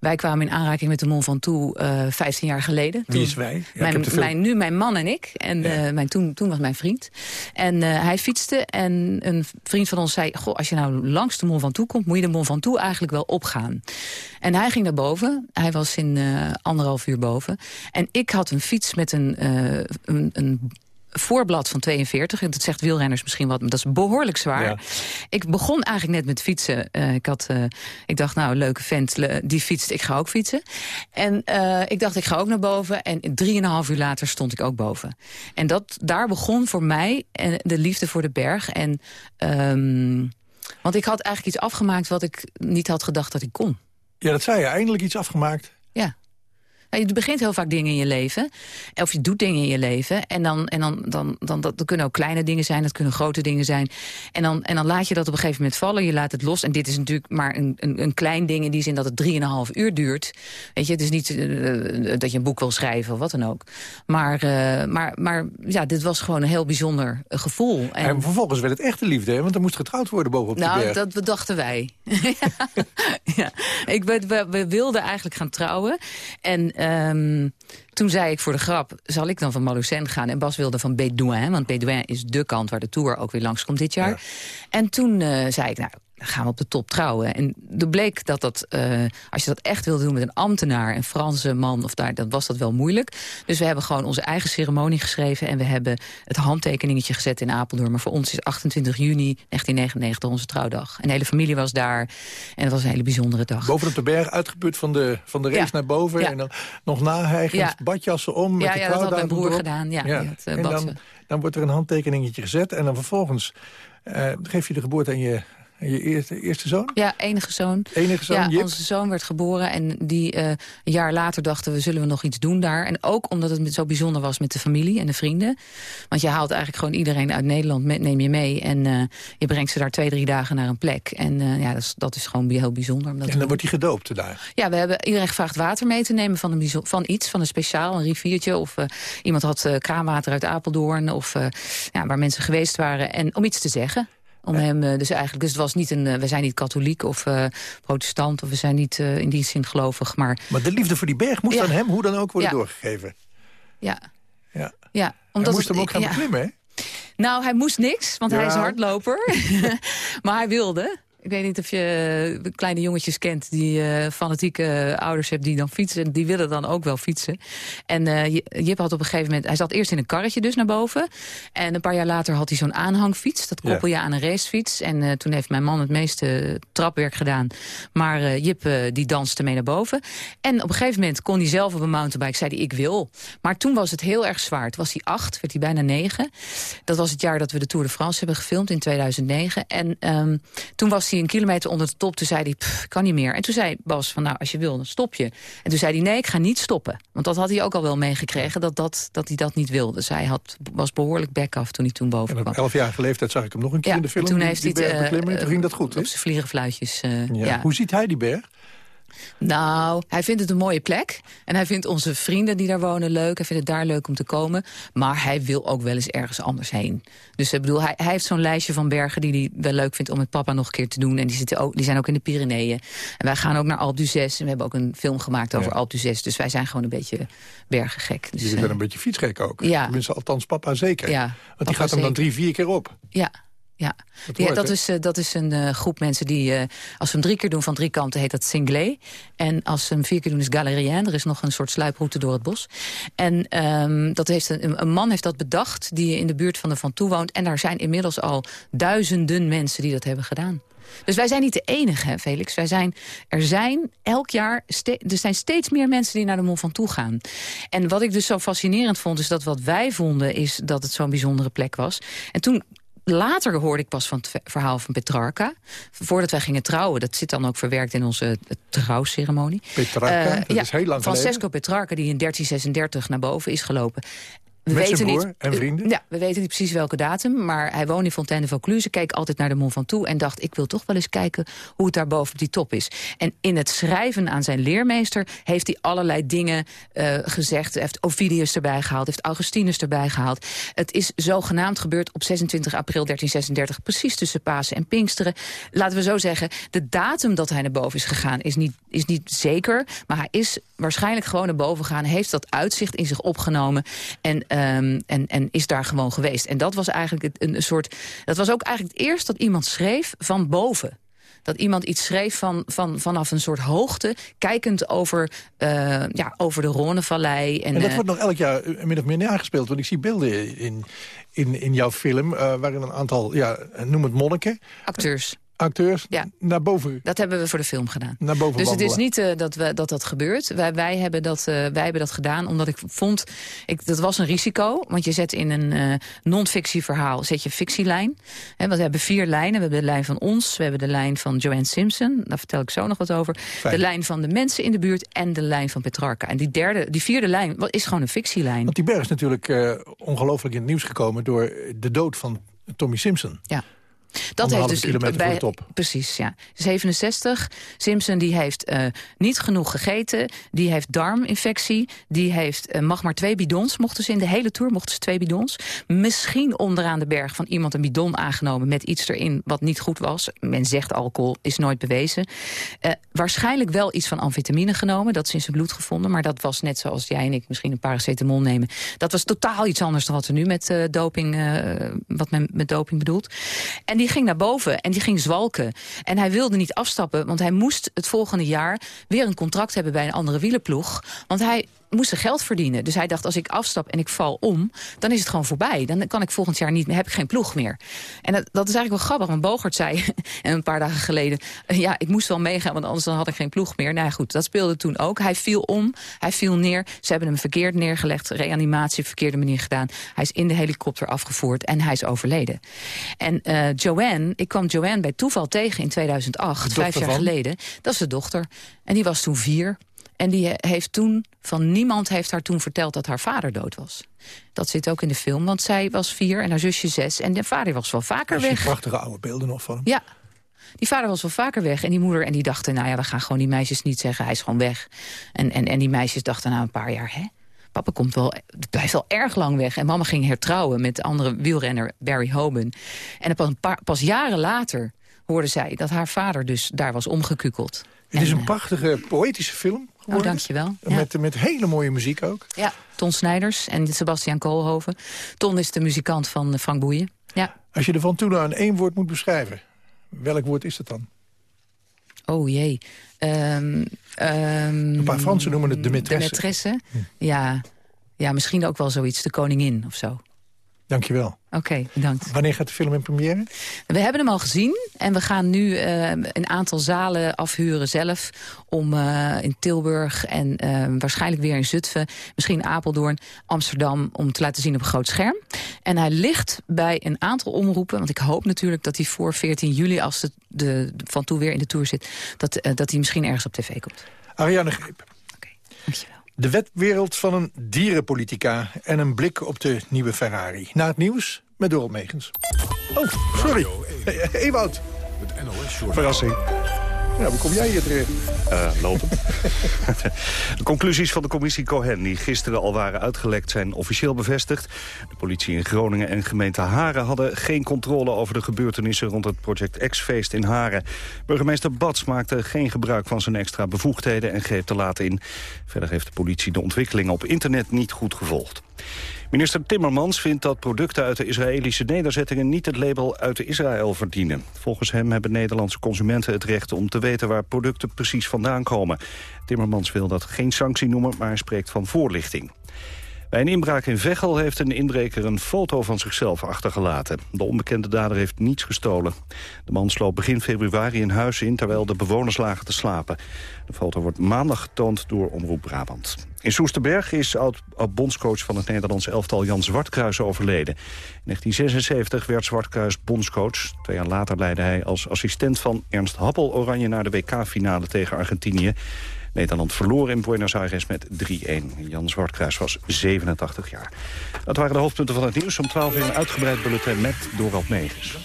wij kwamen in aanraking met de Mont Ventoux uh, 15 jaar geleden. Wie is wij? Ja, mijn, mijn, nu mijn man en ik. En ja. uh, mijn, toen, toen was mijn vriend. En uh, hij fietste en een vriend van ons zei... Goh, als je nou langs de Mont Ventoux komt... moet je de Mont Ventoux eigenlijk wel opgaan. En hij ging naar boven. Hij was in uh, anderhalf uur boven. En ik had een fiets met een, een, een voorblad van 42. En dat zegt wielrenners misschien wat, maar dat is behoorlijk zwaar. Ja. Ik begon eigenlijk net met fietsen. Eh, ik, had, eh, ik dacht, nou, leuke vent, le- die fietst, ik ga ook fietsen. En eh, ik dacht, ik ga ook naar boven. En drieënhalf uur later stond ik ook boven. En dat, daar begon voor mij de liefde voor de berg. En, ehm, want ik had eigenlijk iets afgemaakt wat ik niet had gedacht dat ik kon. Ja, dat zei je. Eindelijk iets afgemaakt. Nou, je begint heel vaak dingen in je leven. Of je doet dingen in je leven. En dan, en dan, dan, dan dat, dat kunnen ook kleine dingen zijn. Dat kunnen grote dingen zijn. En dan, en dan laat je dat op een gegeven moment vallen. Je laat het los. En dit is natuurlijk maar een, een, een klein ding in die zin dat het 3,5 uur duurt. Weet je, het is niet eh, dat je een boek wil schrijven of wat dan ook. Maar, eh, maar, maar ja, dit was gewoon een heel bijzonder eh, gevoel. En, vervolgens werd het echte liefde, hè? want er moest getrouwd worden bovenop de Nou, berg. dat bedachten wij. ja, ik, we, we, we wilden eigenlijk gaan trouwen. En ehm, toen zei ik voor de grap, zal ik dan van Maloucen gaan? En Bas wilde van Bédouin, want Bédouin is de kant... waar de Tour ook weer langskomt dit jaar. En toen eh, zei ik, nou, gaan we op de top trouwen. En er bleek dat dat, eh, als je dat echt wilde doen met een ambtenaar... een Franse man, of daar, dan was dat wel moeilijk. Dus we hebben gewoon onze eigen ceremonie geschreven... en we hebben het handtekeningetje gezet in Apeldoorn. Maar voor ons is 28 juni 1999 onze trouwdag. En de hele familie was daar. En het was een hele bijzondere dag. Bovenop de berg, uitgeput van de, van de race Ja. naar boven. Ja. En dan nog nahijgend, Ja. badjassen om. Met Ja, de ja, dat had mijn broer erop. gedaan. Ja, had, eh, en dan, dan wordt er een handtekeningetje gezet. En dan vervolgens eh, geef je de geboorte aan je, je eerste, eerste zoon. Ja, enige zoon. Enige zoon, ja, Jip. onze zoon werd geboren en die eh, een jaar later dachten we... zullen we nog iets doen daar. En ook omdat het zo bijzonder was met de familie en de vrienden. Want je haalt eigenlijk gewoon iedereen uit Nederland, met, neem je mee... en eh, je brengt ze daar twee, drie dagen naar een plek. En eh, ja, dat is, dat is gewoon heel bijzonder. En dan doen. wordt hij gedoopt daar. Ja, we hebben iedereen gevraagd water mee te nemen van, een van iets, van een speciaal, een riviertje. Of iemand had kraanwater uit Apeldoorn, of ja, waar mensen geweest waren. En om iets te zeggen. Om hem, eh, dus eigenlijk, dus het was niet een, eh, we zijn niet katholiek of eh, protestant, of we zijn niet in die zin gelovig, maar Maar de liefde voor die berg moest Ja. aan hem hoe dan ook worden doorgegeven. ja. Ja. Ja, Hij moest hem ook gaan beklimmen, hè? Nou, hij moest niks, want hij is hardloper. maar hij wilde. Ik weet niet of je eh, kleine jongetjes kent die eh, fanatieke ouders hebben die dan fietsen. Die willen dan ook wel fietsen. En eh, Jip had op een gegeven moment... Hij zat eerst in een karretje dus naar boven. En een paar jaar later had hij zo'n aanhangfiets. Dat koppel je aan een racefiets. En toen heeft mijn man het meeste trapwerk gedaan. Maar Jip die danste mee naar boven. En op een gegeven moment kon hij zelf op een mountainbike. Zei hij, ik wil. Maar toen was het heel erg zwaar. Toen was hij acht, werd hij bijna negen. Dat was het jaar dat we de Tour de France hebben gefilmd in 2009. En ehm, toen was hij een kilometer onder de top. Toen zei hij, "Pff, ik kan niet meer. En toen zei Bas van, nou, als je wil, dan stop je. En toen zei hij, nee, ik ga niet stoppen. Want dat had hij ook al wel meegekregen, dat, dat, dat hij dat niet wilde. Dus hij had, was behoorlijk back af toen hij toen boven En kwam. op elfjarige leeftijd zag ik hem nog een keer Ja, in de film. toen heeft die hij het, berg eh. Toen ging dat goed? Op zijn vliegenfluitjes. eh, Ja. ja. Hoe ziet hij die berg? Nou, hij vindt het een mooie plek. En hij vindt onze vrienden die daar wonen leuk. Hij vindt het daar leuk om te komen. Maar hij wil ook wel eens ergens anders heen. Dus ik bedoel, hij, hij heeft zo'n lijstje van bergen die hij wel leuk vindt om met papa nog een keer te doen. En die, zitten ook, die zijn ook in de Pyreneeën. En wij gaan ook naar Alpe d'Huez. En we hebben ook een film gemaakt over Ja. Alpe d'Huez. Dus wij zijn gewoon een beetje bergengek. Dus, Jullie eh, zijn een beetje fietsgek ook. ja. Tenminste, althans papa zeker. Ja, Want die gaat hem dan drie, vier keer op. Ja, ja. Dat ja dat, is, eh, dat is een eh, groep mensen die, eh, als ze hem drie keer doen van drie kanten, heet dat cinglé. En als ze hem vier keer doen is galérien. Er is nog een soort sluiproute door het bos. En ehm, dat heeft een, een man heeft dat bedacht die in de buurt van de Van Toe woont. En daar zijn inmiddels al duizenden mensen die dat hebben gedaan. Dus wij zijn niet de enige, hè, Felix. Wij zijn, er zijn elk jaar er zijn steeds meer mensen die naar de Mont Ventoux gaan. En wat ik dus zo fascinerend vond, is dat wat wij vonden... is dat het zo'n bijzondere plek was. En toen Later hoorde ik pas van het ve- verhaal van Petrarca. Voordat wij gingen trouwen, dat zit dan ook verwerkt in onze eh, trouwceremonie. Petrarca, Eh, dat is heel lang Francesco geleden. Petrarca, die in 1336 naar boven is gelopen. We Met weten niet, en vrienden? Ja, we weten niet precies welke datum. Maar hij woonde in Fontaine de Vaucluse, keek altijd naar de Mont Ventoux... en dacht, ik wil toch wel eens kijken hoe het daar boven op die top is. En in het schrijven aan zijn leermeester heeft hij allerlei dingen eh, gezegd. Hij heeft Ovidius erbij gehaald, heeft Augustinus erbij gehaald. Het is zogenaamd gebeurd op 26 april 1336... precies tussen Pasen en Pinksteren. Laten we zo zeggen, de datum dat hij naar boven is gegaan... is niet, is niet zeker, maar hij is waarschijnlijk gewoon naar boven gegaan... heeft dat uitzicht in zich opgenomen... en Ehm, en, en is daar gewoon geweest. En dat was eigenlijk een, een soort. Dat was ook eigenlijk het eerst dat iemand schreef van boven. Dat iemand iets schreef van, van, vanaf een soort hoogte... kijkend over, uh, ja, over de Rhônevallei. En, en dat wordt nog elk jaar min of meer nagespeeld. Want ik zie beelden in, in, in jouw film... Uh, waarin een aantal, ja, noem het monniken... Acteurs acteurs ja. naar boven. Dat hebben we voor de film gedaan. Naar boven dus het is niet uh, dat, we, dat dat gebeurt. Wij, wij, hebben dat, uh, wij hebben dat gedaan omdat ik vond... Ik, dat was een risico, want je zet in een uh, non-fictie verhaal... zet je fictielijn. He, we hebben vier lijnen. We hebben de lijn van ons, we hebben de lijn van Joanne Simpson. Daar vertel ik zo nog wat over. Fijn. De lijn van de mensen in de buurt en de lijn van Petrarca. En die, derde, die vierde lijn is gewoon een fictielijn. Want die berg is natuurlijk ongelooflijk in het nieuws gekomen... door de dood van Tommy Simpson. Ja. Dat heeft dus kilometer bij, top. Precies, ja. 67. Simpson die heeft uh, niet genoeg gegeten. Die heeft darminfectie. Die heeft, uh, mag maar twee bidons. Mochten ze in de hele tour mochten ze twee bidons. Misschien onderaan de berg van iemand een bidon aangenomen... met iets erin wat niet goed was. Men zegt alcohol, is nooit bewezen. Uh, waarschijnlijk wel iets van amfetamine genomen. Dat is in zijn bloed gevonden. Maar dat was net zoals jij en ik misschien een paracetamol nemen. Dat was totaal iets anders dan wat er nu met doping... wat men met doping bedoelt. En die ging naar boven en die ging zwalken. En hij wilde niet afstappen, want hij moest het volgende jaar... weer een contract hebben bij een andere wielenploeg. Want hij moest geld verdienen. Dus hij dacht, als ik afstap en ik val om, dan is het gewoon voorbij. Dan kan ik volgend jaar niet meer, heb ik geen ploeg meer. En dat, dat is eigenlijk wel grappig, want Bogert zei en een paar dagen geleden... ja, ik moest wel meegaan, want anders dan had ik geen ploeg meer. Nou goed, dat speelde toen ook. Hij viel om, hij viel neer. Ze hebben hem verkeerd neergelegd, reanimatie, verkeerde manier gedaan. Hij is in de helikopter afgevoerd en hij is overleden. En uh, Joanne, ik kwam Joanne bij toeval tegen in 2008, vijf jaar geleden. Dat is de dochter. En die was toen vier. En die heeft toen, van niemand heeft haar toen verteld dat haar vader dood was. Dat zit ook in de film, want zij was vier en haar zusje zes. En de vader was wel vaker weg. Er zijn prachtige oude beelden nog van Ja, die vader was wel vaker weg. En die moeder en die dachten, nou ja, we gaan gewoon die meisjes niet zeggen. Hij is gewoon weg. En, en, en die meisjes dachten na nou, een paar jaar, hè? Papa komt wel, blijft wel erg lang weg. En mama ging hertrouwen met de andere wielrenner Barry Hoban. En pas, een paar, pas jaren later hoorde zij dat haar vader dus daar was omgekukeld. Het is een prachtige poëtische film geworden. Oh, dankjewel. Ja. Met, met hele mooie muziek ook. Ja, Ton Snijders en Sebastian Koolhoven. Ton is de muzikant van Frank Boeien. Ja. Als je de Van Toen in één woord moet beschrijven, welk woord is het dan? Oh jee. Um, um, een paar Fransen noemen het de maîtresse. De maîtresse, hm. ja. Ja, misschien ook wel zoiets, de koningin of zo. Dankjewel. Oké, okay, bedankt. Wanneer gaat de film in première? We hebben hem al gezien en we gaan nu uh, een aantal zalen afhuren zelf... om uh, in Tilburg en uh, waarschijnlijk weer in Zutphen, misschien Apeldoorn, Amsterdam... om te laten zien op een groot scherm. En hij ligt bij een aantal omroepen, want ik hoop natuurlijk dat hij voor 14 juli... als de, de Van Toe weer in de Tour zit, dat, dat hij misschien ergens op tv komt. Ariane Greep. Oké, okay, dankjewel. De wetwereld van een dierenpolitica en een blik op de nieuwe Ferrari. Na het nieuws met Dorot Megens. Oh, sorry. Ewout. Het NOS Verrassing. Ja, hoe kom jij hier terecht? Uh, lopen. de conclusies van de commissie Cohen, die gisteren al waren uitgelekt, zijn officieel bevestigd. De politie in Groningen en gemeente Haren hadden geen controle over de gebeurtenissen rond het Project X-feest in Haren. Burgemeester Bats maakte geen gebruik van zijn extra bevoegdheden en greep te laat in. Verder heeft de politie de ontwikkelingen op internet niet goed gevolgd. Minister Timmermans vindt dat producten uit de Israëlische nederzettingen niet het label uit Israël verdienen. Volgens hem hebben Nederlandse consumenten het recht om te weten waar producten precies vandaan komen. Timmermans wil dat geen sanctie noemen, maar spreekt van voorlichting. Bij een inbraak in Veghel heeft een inbreker een foto van zichzelf achtergelaten. De onbekende dader heeft niets gestolen. De man sloop begin februari een huis in terwijl de bewoners lagen te slapen. De foto wordt maandag getoond door Omroep Brabant. In Soesterberg is oud-bondscoach van het Nederlands elftal Jan Zwartkruis overleden. In 1976 werd Zwartkruis bondscoach. Twee jaar later leidde hij als assistent van Ernst Happel Oranje naar de WK-finale tegen Argentinië. Nederland verloor in Buenos Aires met 3-1. Jan Zwartkruis was 87 jaar. Dat waren de hoofdpunten van het nieuws. Om 12 uur een uitgebreid bulletin met Dorald Megens.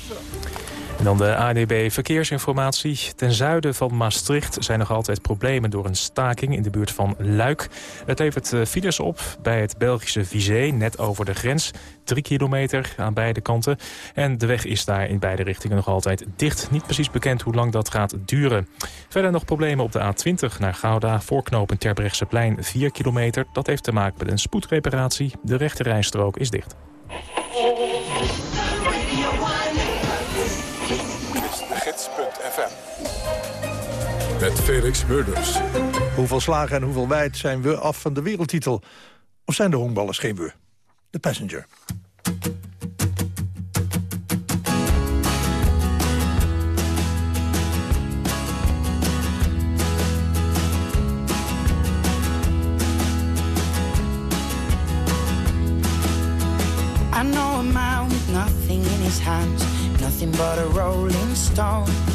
En dan de ADB Verkeersinformatie. Ten zuiden van Maastricht zijn nog altijd problemen door een staking in de buurt van Luik. Het levert eh, files op bij het Belgische Vizé, net over de grens. Drie kilometer aan beide kanten. En de weg is daar in beide richtingen nog altijd dicht. Niet precies bekend hoe lang dat gaat duren. Verder nog problemen op de A20 naar Gouda. Voorknopen Terbrechtseplein 4 kilometer. Dat heeft te maken met een spoedreparatie. De rechte rijstrook is dicht. Met Felix Murders. Hoeveel slagen en hoeveel wijd zijn we af van de wereldtitel? Of zijn de honkballers geen we? De Passenger. I know a man with nothing in his hands, nothing but a rolling stone.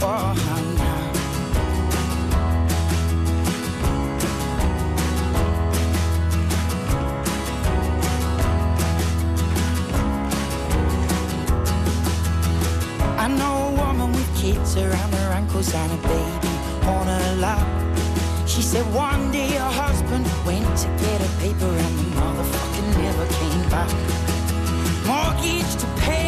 I know a woman with kids around her ankles and a baby on her lap. She said one day her husband went to get a paper and the motherfucker never came back. Mortgage to pay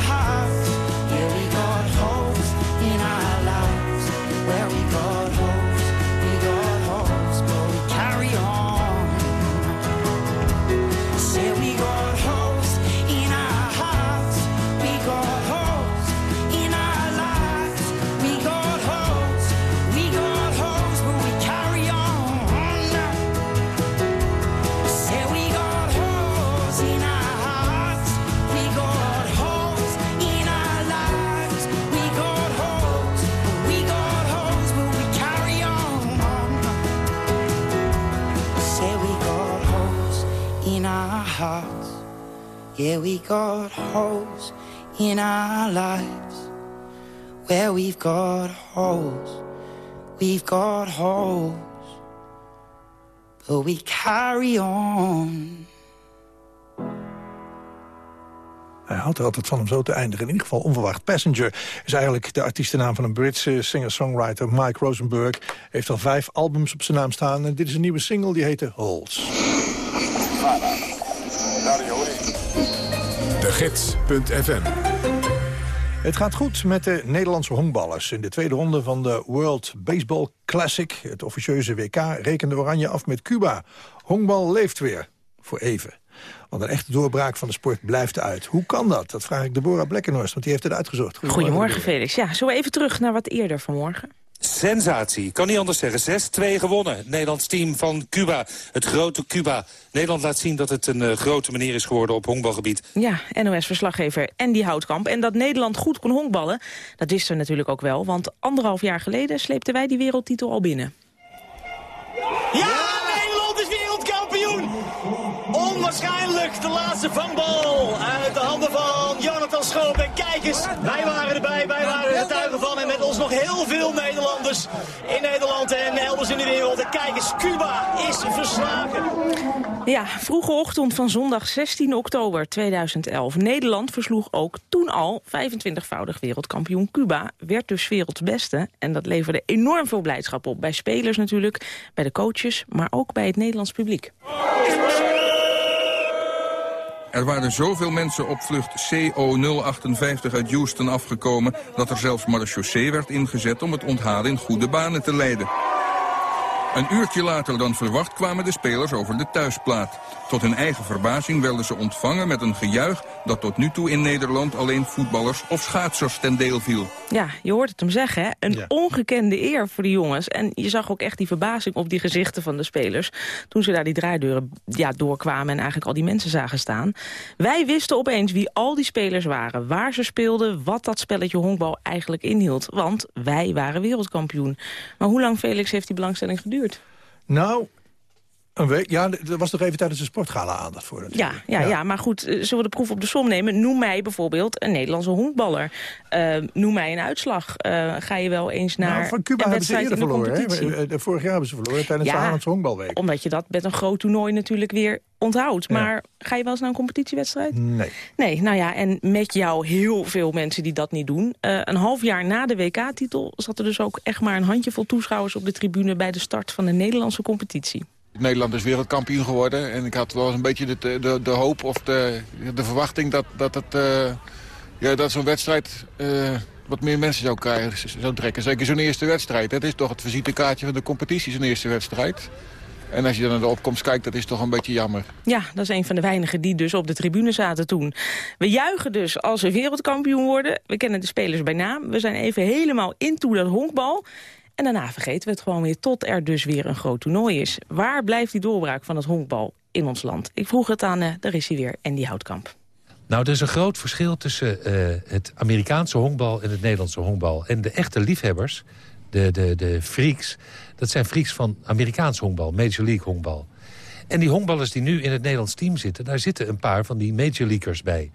Yeah, we got holes in our lives. Where we've got holes, we've got holes, but we carry on. Hij houdt er altijd van om zo te eindigen. In ieder geval onverwacht. Passenger is eigenlijk de artiestennaam van een Britse singer-songwriter. Mike Rosenberg heeft al vijf albums op zijn naam staan. En dit is een nieuwe single, die heette Holes. De Gids.fm Het gaat goed met de Nederlandse honkballers. In de tweede ronde van de World Baseball Classic, het officieuze WK, rekende Oranje af met Cuba. Honkbal leeft weer, voor even. Want een echte doorbraak van de sport blijft uit. Hoe kan dat? Dat vraag ik Deborah Blekkenhorst, want die heeft het uitgezocht. Goedemorgen, Felix. Ja, zo even terug naar wat eerder vanmorgen. Sensatie, kan niet anders zeggen. 6-2 gewonnen. Het Nederlands team van Cuba, het grote Cuba. Nederland laat zien dat het een uh, grote meneer is geworden op honkbalgebied. Ja, NOS-verslaggever Andy Houtkamp. En dat Nederland goed kon honkballen, dat wisten we natuurlijk ook wel. Want anderhalf jaar geleden sleepten wij die wereldtitel al binnen. Ja, waarschijnlijk de laatste vangbal uit de handen van Jonathan Schoop. En kijk eens, wij waren erbij, wij waren er getuigen van. En met ons nog heel veel Nederlanders in Nederland en elders in de wereld. En kijk eens, Cuba is verslagen. Ja, vroege ochtend van zondag 16 oktober 2011. Nederland versloeg ook toen al 25-voudig wereldkampioen Cuba. Werd dus wereldsbeste en dat leverde enorm veel blijdschap op. Bij spelers natuurlijk, bij de coaches, maar ook bij het Nederlands publiek. Er waren zoveel mensen op vlucht CO058 uit Houston afgekomen... dat er zelfs marechaussee werd ingezet om het onthaal in goede banen te leiden. Een uurtje later dan verwacht kwamen de spelers over de thuisplaat. Tot hun eigen verbazing werden ze ontvangen met een gejuich... dat tot nu toe in Nederland alleen voetballers of schaatsers ten deel viel. Ja, je hoort het hem zeggen, hè? Een ongekende eer voor de jongens. En je zag ook echt die verbazing op die gezichten van de spelers... toen ze daar die draaideuren ja, doorkwamen en eigenlijk al die mensen zagen staan. Wij wisten opeens wie al die spelers waren, waar ze speelden... wat dat spelletje honkbal eigenlijk inhield. Want wij waren wereldkampioen. Maar hoe lang, Felix, heeft die belangstelling geduurd? Nou, een week, ja, er was nog even tijdens de sportgala aandacht voor. Ja, ja, ja. maar goed, eh, zullen we de proef op de som nemen? Noem mij bijvoorbeeld een Nederlandse honkballer. Uh, noem mij een uitslag. Uh, ga je wel eens naar nou, van Cuba hebben ze eerder verloren. Hè? Vorig jaar hebben ze verloren tijdens de Hollandse honkbalweek. omdat je dat met een groot toernooi natuurlijk weer onthoudt. Maar ga je wel eens naar een competitiewedstrijd? Nee. Nee, nou ja, en met jou heel veel mensen die dat niet doen. Uh, een half jaar na de WK-titel zat er dus ook echt maar een handjevol toeschouwers op de tribune... bij de start van de Nederlandse competitie. Nederland is wereldkampioen geworden. En ik had wel eens een beetje de, de, de hoop of de, de verwachting dat, dat, uh, ja, dat zo'n wedstrijd uh, wat meer mensen zou, krijgen, zou trekken. Zeker zo'n eerste wedstrijd. Het is toch het visitekaartje van de competitie, zo'n eerste wedstrijd. En als je dan naar de opkomst kijkt, dat is toch een beetje jammer. Ja, dat is een van de weinigen die dus op de tribune zaten toen. We juichen dus als we wereldkampioen worden. We kennen de spelers bij naam. We zijn even helemaal into dat honkbal. En daarna vergeten we het gewoon weer tot er dus weer een groot toernooi is. Waar blijft die doorbraak van het honkbal in ons land? Ik vroeg het aan, uh, daar is hij weer, Andy Houtkamp. Nou, er is een groot verschil tussen uh, het Amerikaanse honkbal en het Nederlandse honkbal. En de echte liefhebbers, de, de, de freaks, dat zijn freaks van Amerikaans honkbal, Major League honkbal. En die honkballers die nu in het Nederlands team zitten... daar zitten een paar van die Major Leaguers bij.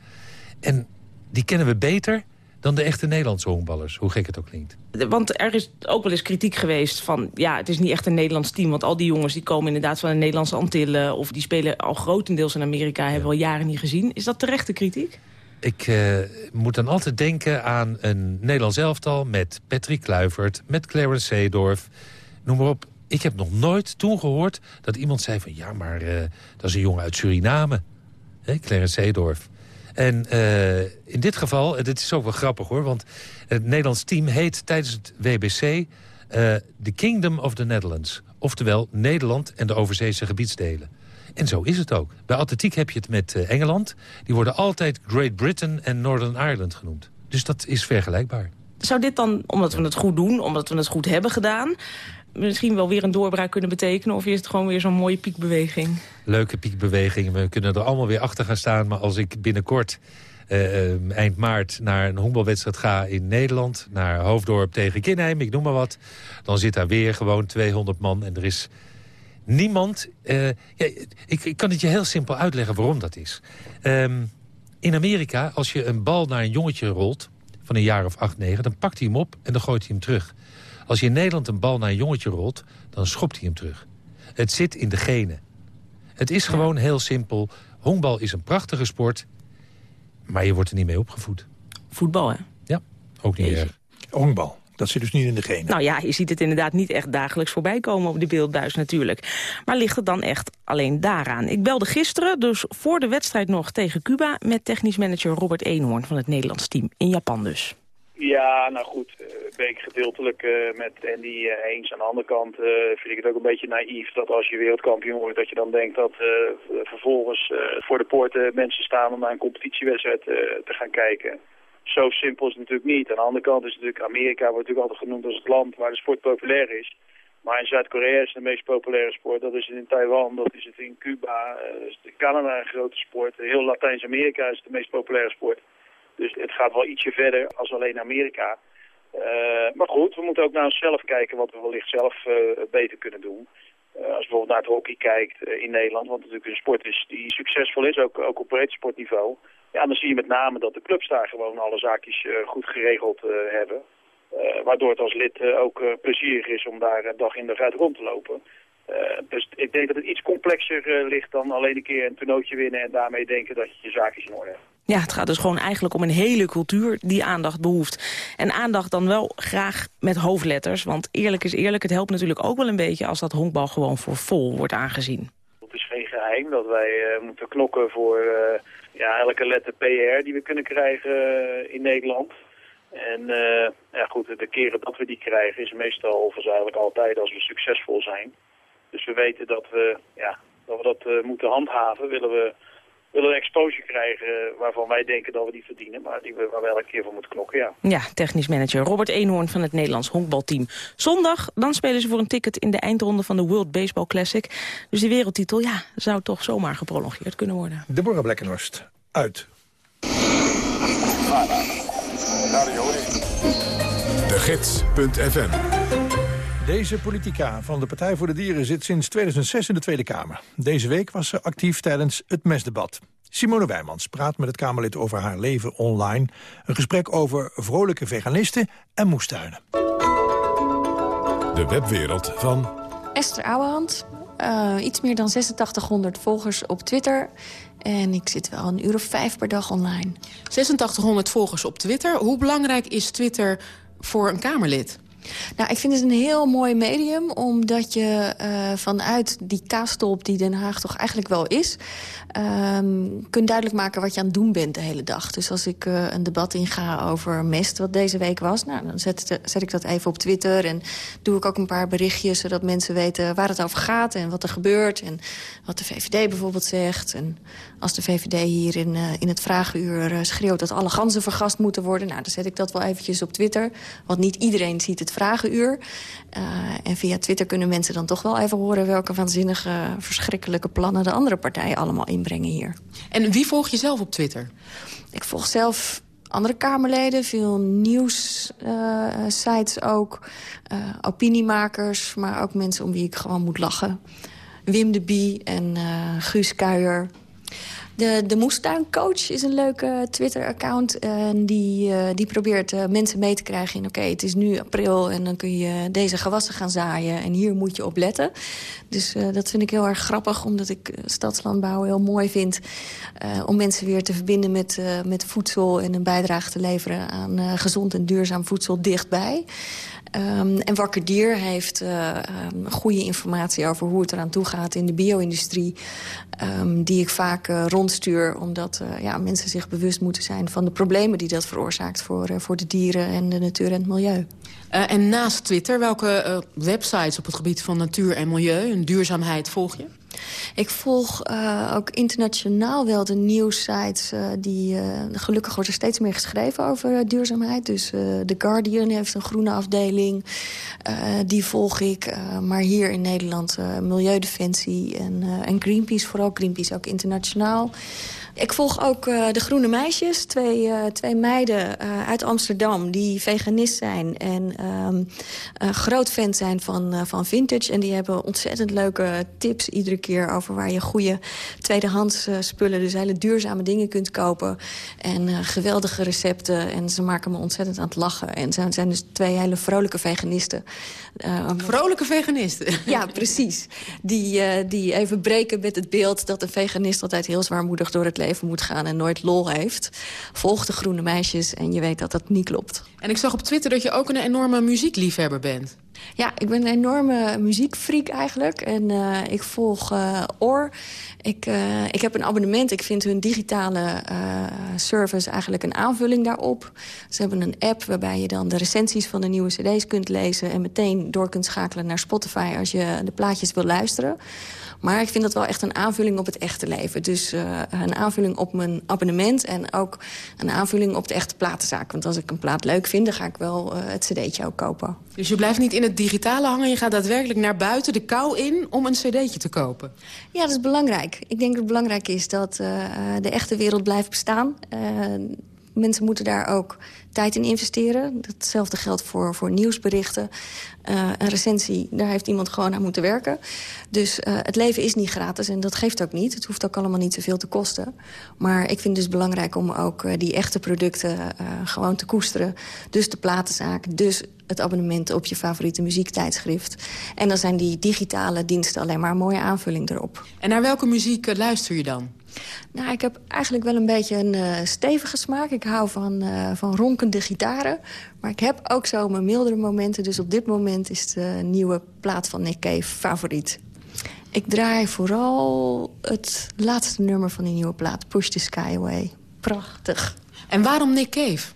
En die kennen we beter dan de echte Nederlandse honkballers, hoe gek het ook klinkt. Want er is ook wel eens kritiek geweest van... ja, het is niet echt een Nederlands team... want al die jongens die komen inderdaad van de Nederlandse Antillen... of die spelen al grotendeels in Amerika, hebben we al jaren niet gezien. Is dat terechte kritiek? Ik uh, moet dan altijd denken aan een Nederlands elftal... met Patrick Kluivert, met Clarence Seedorf, noem maar op. Ik heb nog nooit toen gehoord dat iemand zei van... ja, maar uh, dat is een jongen uit Suriname, Hè, Clarence Seedorf. En uh, in dit geval, dit is ook wel grappig hoor... want het Nederlands team heet tijdens het WBC uh, The Kingdom of the Netherlands. Oftewel Nederland en de overzeese gebiedsdelen. En zo is het ook. Bij atletiek heb je het met uh, Engeland. Die worden altijd Great Britain en Northern Ireland genoemd. Dus dat is vergelijkbaar. Zou dit dan, omdat we het goed doen, omdat we het goed hebben gedaan misschien wel weer een doorbraak kunnen betekenen? Of is het gewoon weer zo'n mooie piekbeweging? Leuke piekbeweging. We kunnen er allemaal weer achter gaan staan. Maar als ik binnenkort uh, eind maart naar een honkbalwedstrijd ga in Nederland... naar Hoofddorp tegen Kinheim, ik noem maar wat... dan zit daar weer gewoon 200 man en er is niemand... Ja, ik, ik, kan het je heel simpel uitleggen waarom dat is. Um, in Amerika, als je een bal naar een jongetje rolt... van een jaar of acht, negen, dan pakt hij hem op en dan gooit hij hem terug... Als je in Nederland een bal naar een jongetje rolt, dan schopt hij hem terug. Het zit in de genen. Het is gewoon heel simpel. Honkbal is een prachtige sport, maar je wordt er niet mee opgevoed. Voetbal, hè? Ja, ook niet erg. Honkbal. Dat zit dus niet in de genen. Nou ja, je ziet het inderdaad niet echt dagelijks voorbij komen op de beeldbuis natuurlijk. Maar ligt het dan echt alleen daaraan? Ik belde gisteren, dus voor de wedstrijd nog tegen Cuba... met technisch manager Robert Eenhoorn van het Nederlands team. In Japan dus. Ja, nou goed, ben ik gedeeltelijk uh, met Andy uh, eens. Aan de andere kant vind ik het ook een beetje naïef dat als je wereldkampioen wordt... dat je dan denkt dat vervolgens voor de poorten mensen staan om naar een competitiewedstrijd te gaan kijken. Zo simpel is het natuurlijk niet. Aan de andere kant is natuurlijk Amerika wordt natuurlijk altijd genoemd als het land waar de sport populair is. Maar in Zuid-Korea is het de meest populaire sport. Dat is het in Taiwan, dat is het in Cuba, is in Canada een grote sport. Heel Latijns-Amerika is het de meest populaire sport. Dus het gaat wel ietsje verder als alleen Amerika. Uh, maar goed, we moeten ook naar onszelf kijken wat we wellicht zelf uh, beter kunnen doen. als je bijvoorbeeld naar het hockey kijkt in Nederland, wat natuurlijk een sport is die succesvol is, ook, ook op breed sportniveau. Ja, dan zie je met name dat de clubs daar gewoon alle zaakjes goed geregeld hebben. waardoor het als lid ook plezierig is om daar dag in dag uit rond te lopen. dus ik denk dat het iets complexer ligt dan alleen een keer een toernootje winnen en daarmee denken dat je je zaakjes in orde hebt. Ja, het gaat dus gewoon eigenlijk om een hele cultuur die aandacht behoeft. En aandacht dan wel graag met hoofdletters. Want eerlijk is eerlijk, het helpt natuurlijk ook wel een beetje... als dat honkbal gewoon voor vol wordt aangezien. Het is geen geheim dat wij uh, moeten knokken voor uh, ja, elke letter PR die we kunnen krijgen uh, in Nederland. En ja, goed, de keren dat we die krijgen is meestal, of is eigenlijk altijd als we succesvol zijn. Dus we weten dat we, ja, dat, we dat moeten handhaven. Willen we willen een exposure krijgen waarvan wij denken dat we die verdienen. Maar die we, waar we elke keer voor moeten knokken, ja. Ja, technisch manager Robert Eenhoorn van het Nederlands honkbalteam. Zondag, dan spelen ze voor een ticket in de eindronde van de World Baseball Classic. Dus die wereldtitel, ja, zou toch zomaar geprolongeerd kunnen worden. Deborah Blekkenhorst, uit. De Gids.fm deze politica van de Partij voor de Dieren zit sinds 2006 in de Tweede Kamer. Deze week was ze actief tijdens het mesdebat. Simone Wijmans praat met het Kamerlid over haar leven online. Een gesprek over vrolijke veganisten en moestuinen. De webwereld van... Esther Ouwehand, uh, iets meer dan 8600 volgers op Twitter... En ik zit wel een uur of vijf per dag online. 8600 volgers op Twitter. Hoe belangrijk is Twitter voor een Kamerlid? Nou, ik vind het een heel mooi medium, omdat je uh, vanuit die kaastolp die Den Haag toch eigenlijk wel is... Um, kunt duidelijk maken wat je aan het doen bent de hele dag. Dus als ik uh, een debat inga over mest, wat deze week was... Nou, dan zet, zet, ik dat even op Twitter en doe ik ook een paar berichtjes... zodat mensen weten waar het over gaat en wat er gebeurt... en wat de VVD bijvoorbeeld zegt. En als de VVD hier in, uh, in het vragenuur schreeuwt dat alle ganzen vergast moeten worden... nou, dan zet ik dat wel eventjes op Twitter. Want niet iedereen ziet het vragenuur. Uh, en via Twitter kunnen mensen dan toch wel even horen... welke waanzinnige, verschrikkelijke plannen de andere partijen allemaal inbrengen hier. En wie volg je zelf op Twitter? Ik volg zelf andere Kamerleden, veel nieuws-sites uh, ook. Uh, opiniemakers, maar ook mensen om wie ik gewoon moet lachen. Wim de Bie en Guus Kuijer... De, de Moestuincoach is een leuke Twitter-account. En die, uh, die probeert uh, mensen mee te krijgen in... oké, het is nu april en dan kun je deze gewassen gaan zaaien... en hier moet je op letten. Dus uh, dat vind ik heel erg grappig, omdat ik stadslandbouw heel mooi vind... om mensen weer te verbinden met, met voedsel... en een bijdrage te leveren aan gezond en duurzaam voedsel dichtbij. Um, en Wakker Dier heeft uh, goede informatie over hoe het eraan toe gaat in de bio-industrie. Um, die ik vaak uh, rondstuur, omdat uh, ja, mensen zich bewust moeten zijn van de problemen die dat veroorzaakt voor, voor de dieren en de natuur en het milieu. en naast Twitter, welke websites op het gebied van natuur en milieu en duurzaamheid volg je? Ik volg uh, ook internationaal wel de nieuwssites. Uh, die, uh, gelukkig wordt er steeds meer geschreven over duurzaamheid. Dus The Guardian heeft een groene afdeling. die volg ik. maar hier in Nederland Milieudefensie en, en Greenpeace. Vooral Greenpeace ook internationaal. Ik volg ook uh, de Groene Meisjes. Twee, uh, twee meiden uh, uit Amsterdam die veganist zijn. En um, groot fan zijn van, van vintage. En die hebben ontzettend leuke tips iedere keer... over waar je goede tweedehands spullen... dus hele duurzame dingen kunt kopen. En geweldige recepten. En ze maken me ontzettend aan het lachen. En ze zijn dus twee hele vrolijke veganisten. vrolijke veganisten? Ja, precies. Die, die even breken met het beeld dat een veganist altijd heel zwaarmoedig door het leven leven moet gaan en nooit lol heeft. Volg de groene meisjes en je weet dat dat niet klopt. En ik zag op Twitter dat je ook een enorme muziekliefhebber bent. Ja, ik ben een enorme muziekfreak eigenlijk. En uh, ik volg uh, Oor. Ik, uh, ik heb een abonnement. Ik vind hun digitale service eigenlijk een aanvulling daarop. Ze hebben een app waarbij je dan de recensies van de nieuwe cd's kunt lezen... en meteen door kunt schakelen naar Spotify als je de plaatjes wil luisteren. Maar ik vind dat wel echt een aanvulling op het echte leven. Dus uh, een aanvulling op mijn abonnement en ook een aanvulling op de echte platenzaak. Want als ik een plaat leuk vind, dan ga ik wel uh, het cd'tje ook kopen. Dus je blijft niet in het digitale hangen, je gaat daadwerkelijk naar buiten de kou in om een cd'tje te kopen? Ja, dat is belangrijk. Ik denk dat het belangrijk is dat uh, de echte wereld blijft bestaan. mensen moeten daar ook tijd in investeren. Hetzelfde geldt voor, voor nieuwsberichten. Uh, een recensie, daar heeft iemand gewoon aan moeten werken. Dus uh, het leven is niet gratis en dat geeft ook niet. Het hoeft ook allemaal niet zoveel te kosten. Maar ik vind het dus belangrijk om ook uh, die echte producten gewoon te koesteren. Dus de platenzaak, dus het abonnement op je favoriete muziektijdschrift. En dan zijn die digitale diensten alleen maar een mooie aanvulling erop. En naar welke muziek luister je dan? Nou, ik heb eigenlijk wel een beetje een uh, stevige smaak. Ik hou van, uh, van ronkende gitaren. Maar ik heb ook zo mijn mildere momenten. Dus op dit moment is de nieuwe plaat van Nick Cave favoriet. Ik draai vooral het laatste nummer van die nieuwe plaat. Push the Sky Away. Prachtig. En waarom Nick Cave?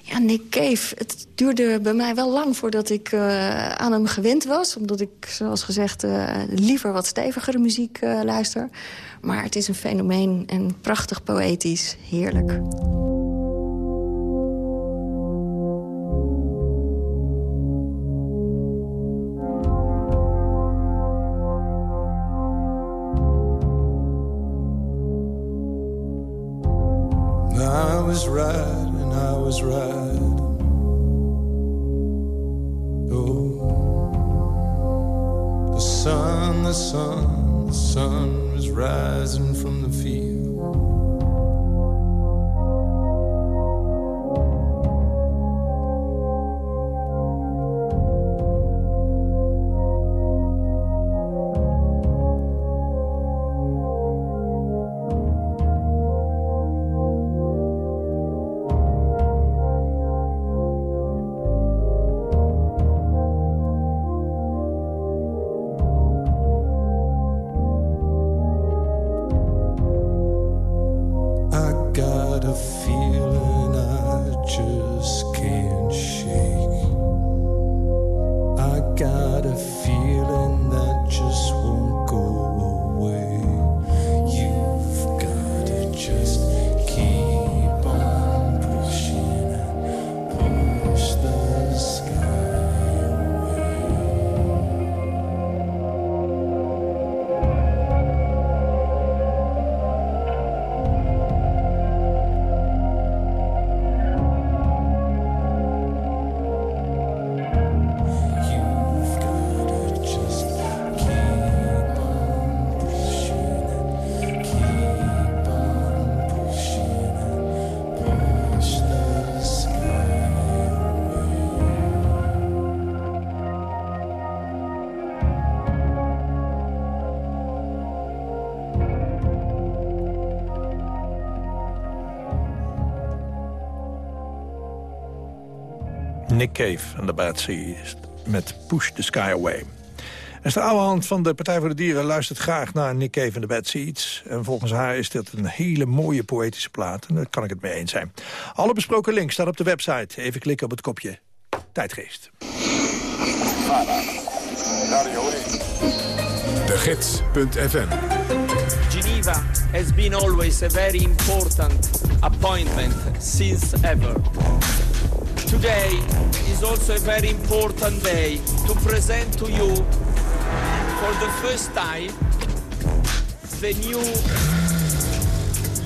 Ja, Nick Cave. Het duurde bij mij wel lang voordat ik uh, aan hem gewend was. Omdat ik, zoals gezegd, liever wat stevigere muziek luister. Maar het is een fenomeen en prachtig poëtisch. Heerlijk. Nick Cave en de Bad Seeds met Push the Sky Away. Esther Ouwehand van de Partij voor de Dieren luistert graag naar Nick Cave en de Bad Seeds. En volgens haar is dit een hele mooie poëtische plaat. En daar kan ik het mee eens zijn. Alle besproken links staan op de website. Even klikken op het kopje Tijdgeest. De Gids.fm Geneva has been always a very important appointment since ever. Today is also a very important day to present to you for the first time the new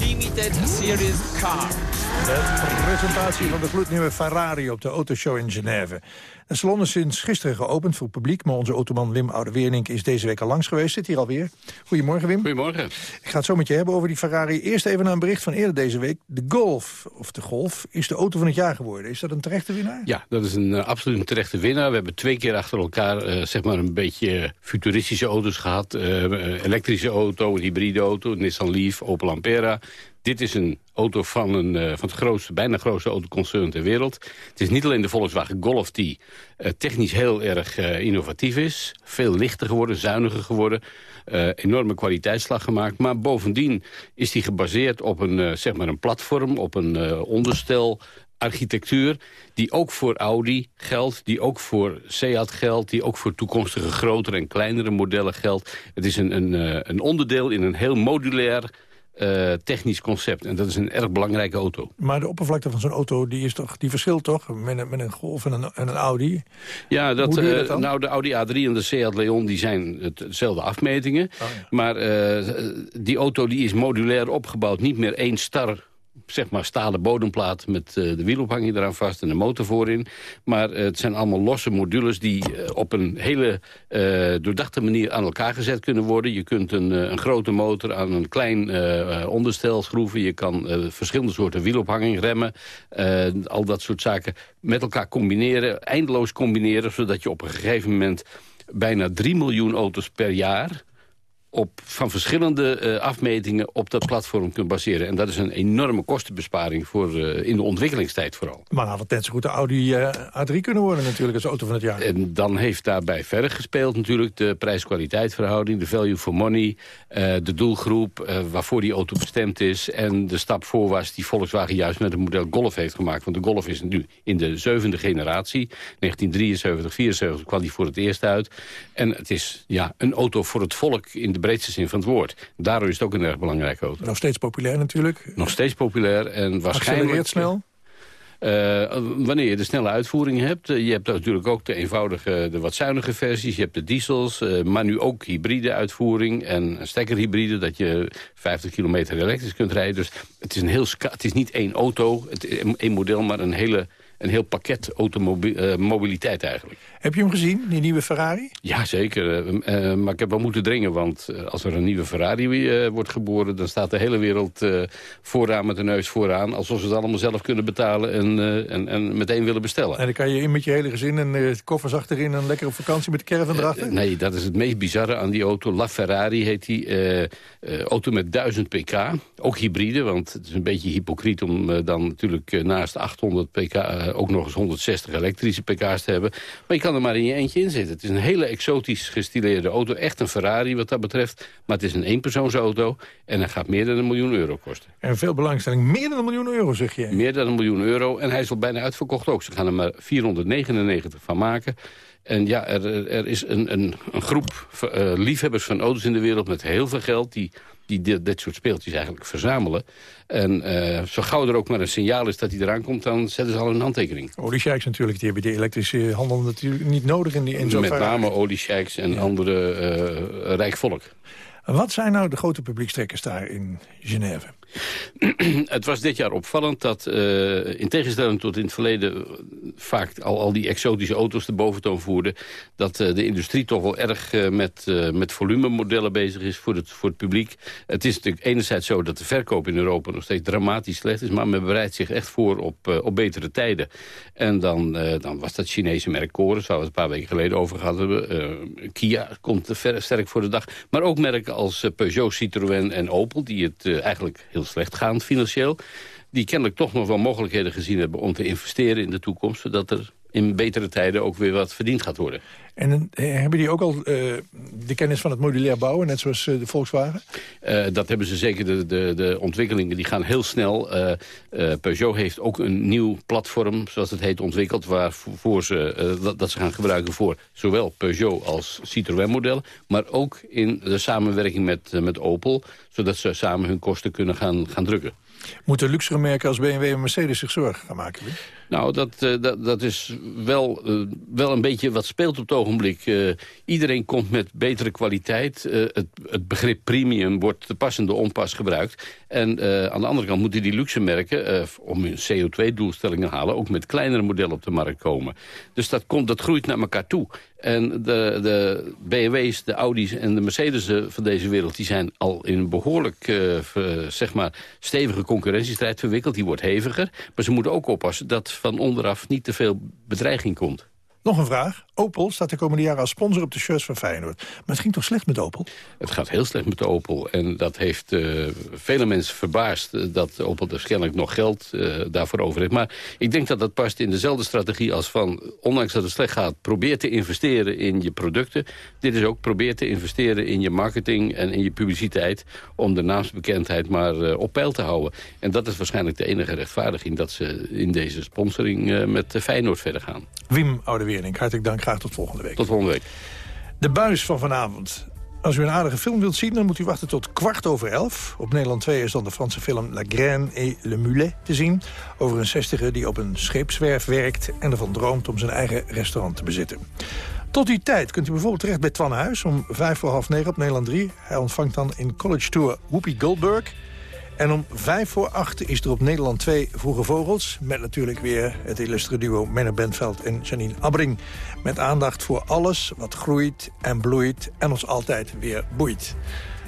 limited series car. De presentatie van de gloednieuwe Ferrari op de autoshow in Genève. De salon is sinds gisteren geopend voor het publiek... maar onze automan Wim Oude-Wernink is deze week al langs geweest. Zit hier alweer. Goedemorgen, Wim. Goedemorgen. Ik ga het zo met je hebben over die Ferrari. Eerst even naar een bericht van eerder deze week. De Golf, of de Golf, is de auto van het jaar geworden. Is dat een terechte winnaar? Ja, dat is een uh, absoluut een terechte winnaar. We hebben twee keer achter elkaar uh, zeg maar een beetje futuristische auto's gehad. Uh, elektrische auto, een hybride auto, Nissan Leaf, Opel Ampera. Dit is een auto van, een, uh, van het grootste, bijna grootste autoconcern ter wereld. Het is niet alleen de Volkswagen Golf die uh, technisch heel erg uh, innovatief is. Veel lichter geworden, zuiniger geworden. enorme kwaliteitsslag gemaakt. Maar bovendien is die gebaseerd op een, zeg maar een platform, op een onderstel architectuur die ook voor Audi geldt, die ook voor Seat geldt... die ook voor toekomstige grotere en kleinere modellen geldt. Het is een, een, een onderdeel in een heel modulair uh, technisch concept. En dat is een erg belangrijke auto. Maar de oppervlakte van zo'n auto, die, is toch, die verschilt toch? Met een, met een Golf en een, en een Audi? Ja, dat, dat nou de Audi A3 en de Seat Leon die zijn hetzelfde afmetingen. Oh, ja. Maar uh, die auto die is modulair opgebouwd. Niet meer één star zeg maar stalen bodemplaat met de wielophanging eraan vast en de motor voorin. Maar het zijn allemaal losse modules die op een hele doordachte manier aan elkaar gezet kunnen worden. Je kunt een, een grote motor aan een klein onderstel schroeven. Je kan verschillende soorten wielophanging, remmen, al dat soort zaken met elkaar combineren, eindeloos combineren... zodat je op een gegeven moment bijna 3 miljoen auto's per jaar op, van verschillende eh, afmetingen op dat platform kunt baseren. En dat is een enorme kostenbesparing voor, uh, in de ontwikkelingstijd vooral. Maar had het net zo goed de Audi uh, A3 kunnen worden natuurlijk als auto van het jaar. En dan heeft daarbij verder gespeeld natuurlijk de prijs-kwaliteit verhouding... de value for money, de doelgroep waarvoor die auto bestemd is... en de stap voorwaarts die Volkswagen juist met het model Golf heeft gemaakt. Want de Golf is nu in de zevende generatie. 1973, 74 kwam die voor het eerst uit. En het is ja, een auto voor het volk in de de breedste zin van het woord. Daardoor is het ook een erg belangrijke auto. Nog steeds populair natuurlijk. Nog steeds populair en waarschijnlijk... Snel? Uh, wanneer je de snelle uitvoering hebt. Uh, je hebt natuurlijk ook de eenvoudige, de wat zuinige versies. Je hebt de diesels, uh, maar nu ook hybride uitvoering. En stekkerhybride, dat je 50 kilometer elektrisch kunt rijden. Dus het is, een heel, het is niet één auto, één model, maar een hele een heel pakket automobiliteit uh, eigenlijk. Heb je hem gezien, die nieuwe Ferrari? Ja, zeker. Uh, maar ik heb wel moeten dringen, want als er een nieuwe Ferrari wordt geboren... dan staat de hele wereld vooraan met de neus vooraan... alsof ze het allemaal zelf kunnen betalen en, en, en, meteen willen bestellen. En dan kan je in met je hele gezin en koffers achterin... en lekker op vakantie met de caravan erachter? nee, dat is het meest bizarre aan die auto. La Ferrari heet die. auto met 1000 pk, ook hybride, want het is een beetje hypocriet... om dan natuurlijk naast 800 pk eh, ook nog eens 160 elektrische pk's te hebben. Maar je kan er maar in je eentje in zitten. Het is een hele exotisch gestileerde auto. Echt een Ferrari wat dat betreft. Maar het is een eenpersoonsauto. En hij gaat meer dan een miljoen euro kosten. En veel belangstelling. Meer dan een miljoen euro, zeg je? Meer dan een miljoen euro. En hij is al bijna uitverkocht ook. Ze gaan er maar 499 van maken. En ja, er, er is een, een, een groep uh, liefhebbers van auto's in de wereld met heel veel geld... die die dit, dit, soort speeltjes eigenlijk verzamelen. En uh, zo gauw er ook maar een signaal is dat hij eraan komt... dan zetten ze al een handtekening. Oliesheiks natuurlijk, die hebben die elektrische handel natuurlijk niet nodig in die in Met name oliesheiks en andere uh, rijk volk. Wat zijn nou de grote publiekstrekkers daar in Genève? Het was dit jaar opvallend dat, uh, in tegenstelling tot in het verleden... vaak al, al die exotische auto's de boventoon voerden... dat uh, de industrie toch wel erg met, met volumemodellen bezig is voor het, voor het publiek. Het is natuurlijk enerzijds zo dat de verkoop in Europa nog steeds dramatisch slecht is... maar men bereidt zich echt voor op, op betere tijden. En dan, dan was dat Chinese merk Chorus, waar we het een paar weken geleden over hadden. Kia komt sterk voor de dag. Maar ook merken als Peugeot, Citroën en Opel... die het eigenlijk slecht gaan financieel... die kennelijk toch nog wel mogelijkheden gezien hebben om te investeren in de toekomst... zodat er in betere tijden ook weer wat verdiend gaat worden. En eh, hebben die ook al uh, de kennis van het modulair bouwen, net zoals uh, de Volkswagen? dat hebben ze zeker. De, de, de ontwikkelingen die gaan heel snel. Peugeot heeft ook een nieuw platform, zoals het heet, ontwikkeld... Waarvoor ze, dat, dat, ze gaan gebruiken voor zowel Peugeot als Citroën-modellen... maar ook in de samenwerking met, met Opel... zodat ze samen hun kosten kunnen gaan, gaan drukken. Moeten luxere merken als BMW en Mercedes zich zorgen gaan maken? Nou, dat, dat, dat is wel, wel een beetje wat speelt op het ogenblik. Uh, iedereen komt met betere kwaliteit. Het, het, begrip premium wordt te passende onpas gebruikt. En uh, aan de andere kant moeten die luxe merken... om hun CO2-doelstellingen halen... ook met kleinere modellen op de markt komen. Dus dat, komt, dat groeit naar elkaar toe. En de, de BMW's, de Audi's en de Mercedes'en van deze wereld... die zijn al in een behoorlijk zeg maar, stevige concurrentiestrijd verwikkeld. Die wordt heviger. Maar ze moeten ook oppassen dat van onderaf niet te veel bedreiging komt. Nog een vraag. Opel staat de komende jaren als sponsor op de shirts van Feyenoord. Maar het ging toch slecht met Opel? Het gaat heel slecht met Opel. En dat heeft uh, vele mensen verbaasd uh, dat Opel dus kennelijk nog geld uh, daarvoor over heeft. Maar ik denk dat dat past in dezelfde strategie als van... ondanks dat het slecht gaat, probeer te investeren in je producten. Dit is ook probeer te investeren in je marketing en in je publiciteit... om de naamsbekendheid maar op peil te houden. En dat is waarschijnlijk de enige rechtvaardiging... dat ze in deze sponsoring met Feyenoord verder gaan. Wim Oudewering, hartelijk dank graag tot volgende week. Tot volgende week. De buis van vanavond. Als u een aardige film wilt zien, dan moet u wachten tot kwart over elf. Op Nederland 2 is dan de Franse film La Graine et le Mulet te zien. Over een zestiger die op een scheepswerf werkt... en ervan droomt om zijn eigen restaurant te bezitten. Tot die tijd kunt u bijvoorbeeld terecht bij Twan Huis... om vijf voor half negen op Nederland 3. Hij ontvangt dan in College Tour Whoopi Goldberg... En om vijf voor acht is er op Nederland 2 Vroege Vogels... met natuurlijk weer het illustre duo Menno Bentveld en Janine Abbring. Met aandacht voor alles wat groeit en bloeit en ons altijd weer boeit.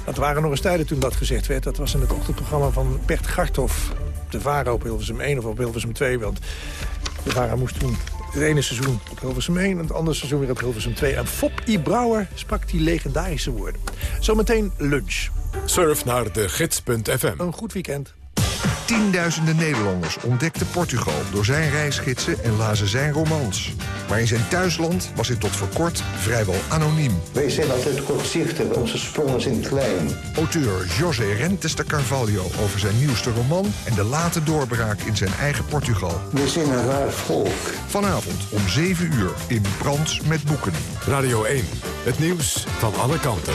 Dat waren nog eens tijden toen dat gezegd werd. Dat was in het ochtendprogramma van Bert Garthoff. De Vara op Hilversum 1 of op Hilversum 2. Want de Vara moest toen het ene seizoen op Hilversum 1... en het andere seizoen weer op Hilversum 2. En Fop I. Brouwer sprak die legendarische woorden. Zometeen lunch. Surf naar de gids.fm. Een goed weekend. Tienduizenden Nederlanders ontdekten Portugal door zijn reisgidsen en lazen zijn romans. Maar in zijn thuisland was hij tot voor kort vrijwel anoniem. Wij zijn altijd kortzichtig, onze sprongen zijn klein. Auteur José Rentes de Carvalho over zijn nieuwste roman... en de late doorbraak in zijn eigen Portugal. We zijn een raar volk. Vanavond om 7 uur in Brands met Boeken. Radio 1, het nieuws van alle kanten.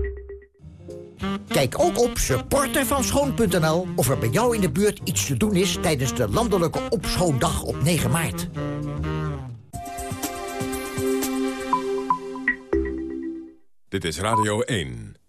Kijk ook op supportervanschoon.nl of er bij jou in de buurt iets te doen is tijdens de landelijke opschoondag op 9 maart. Dit is Radio 1.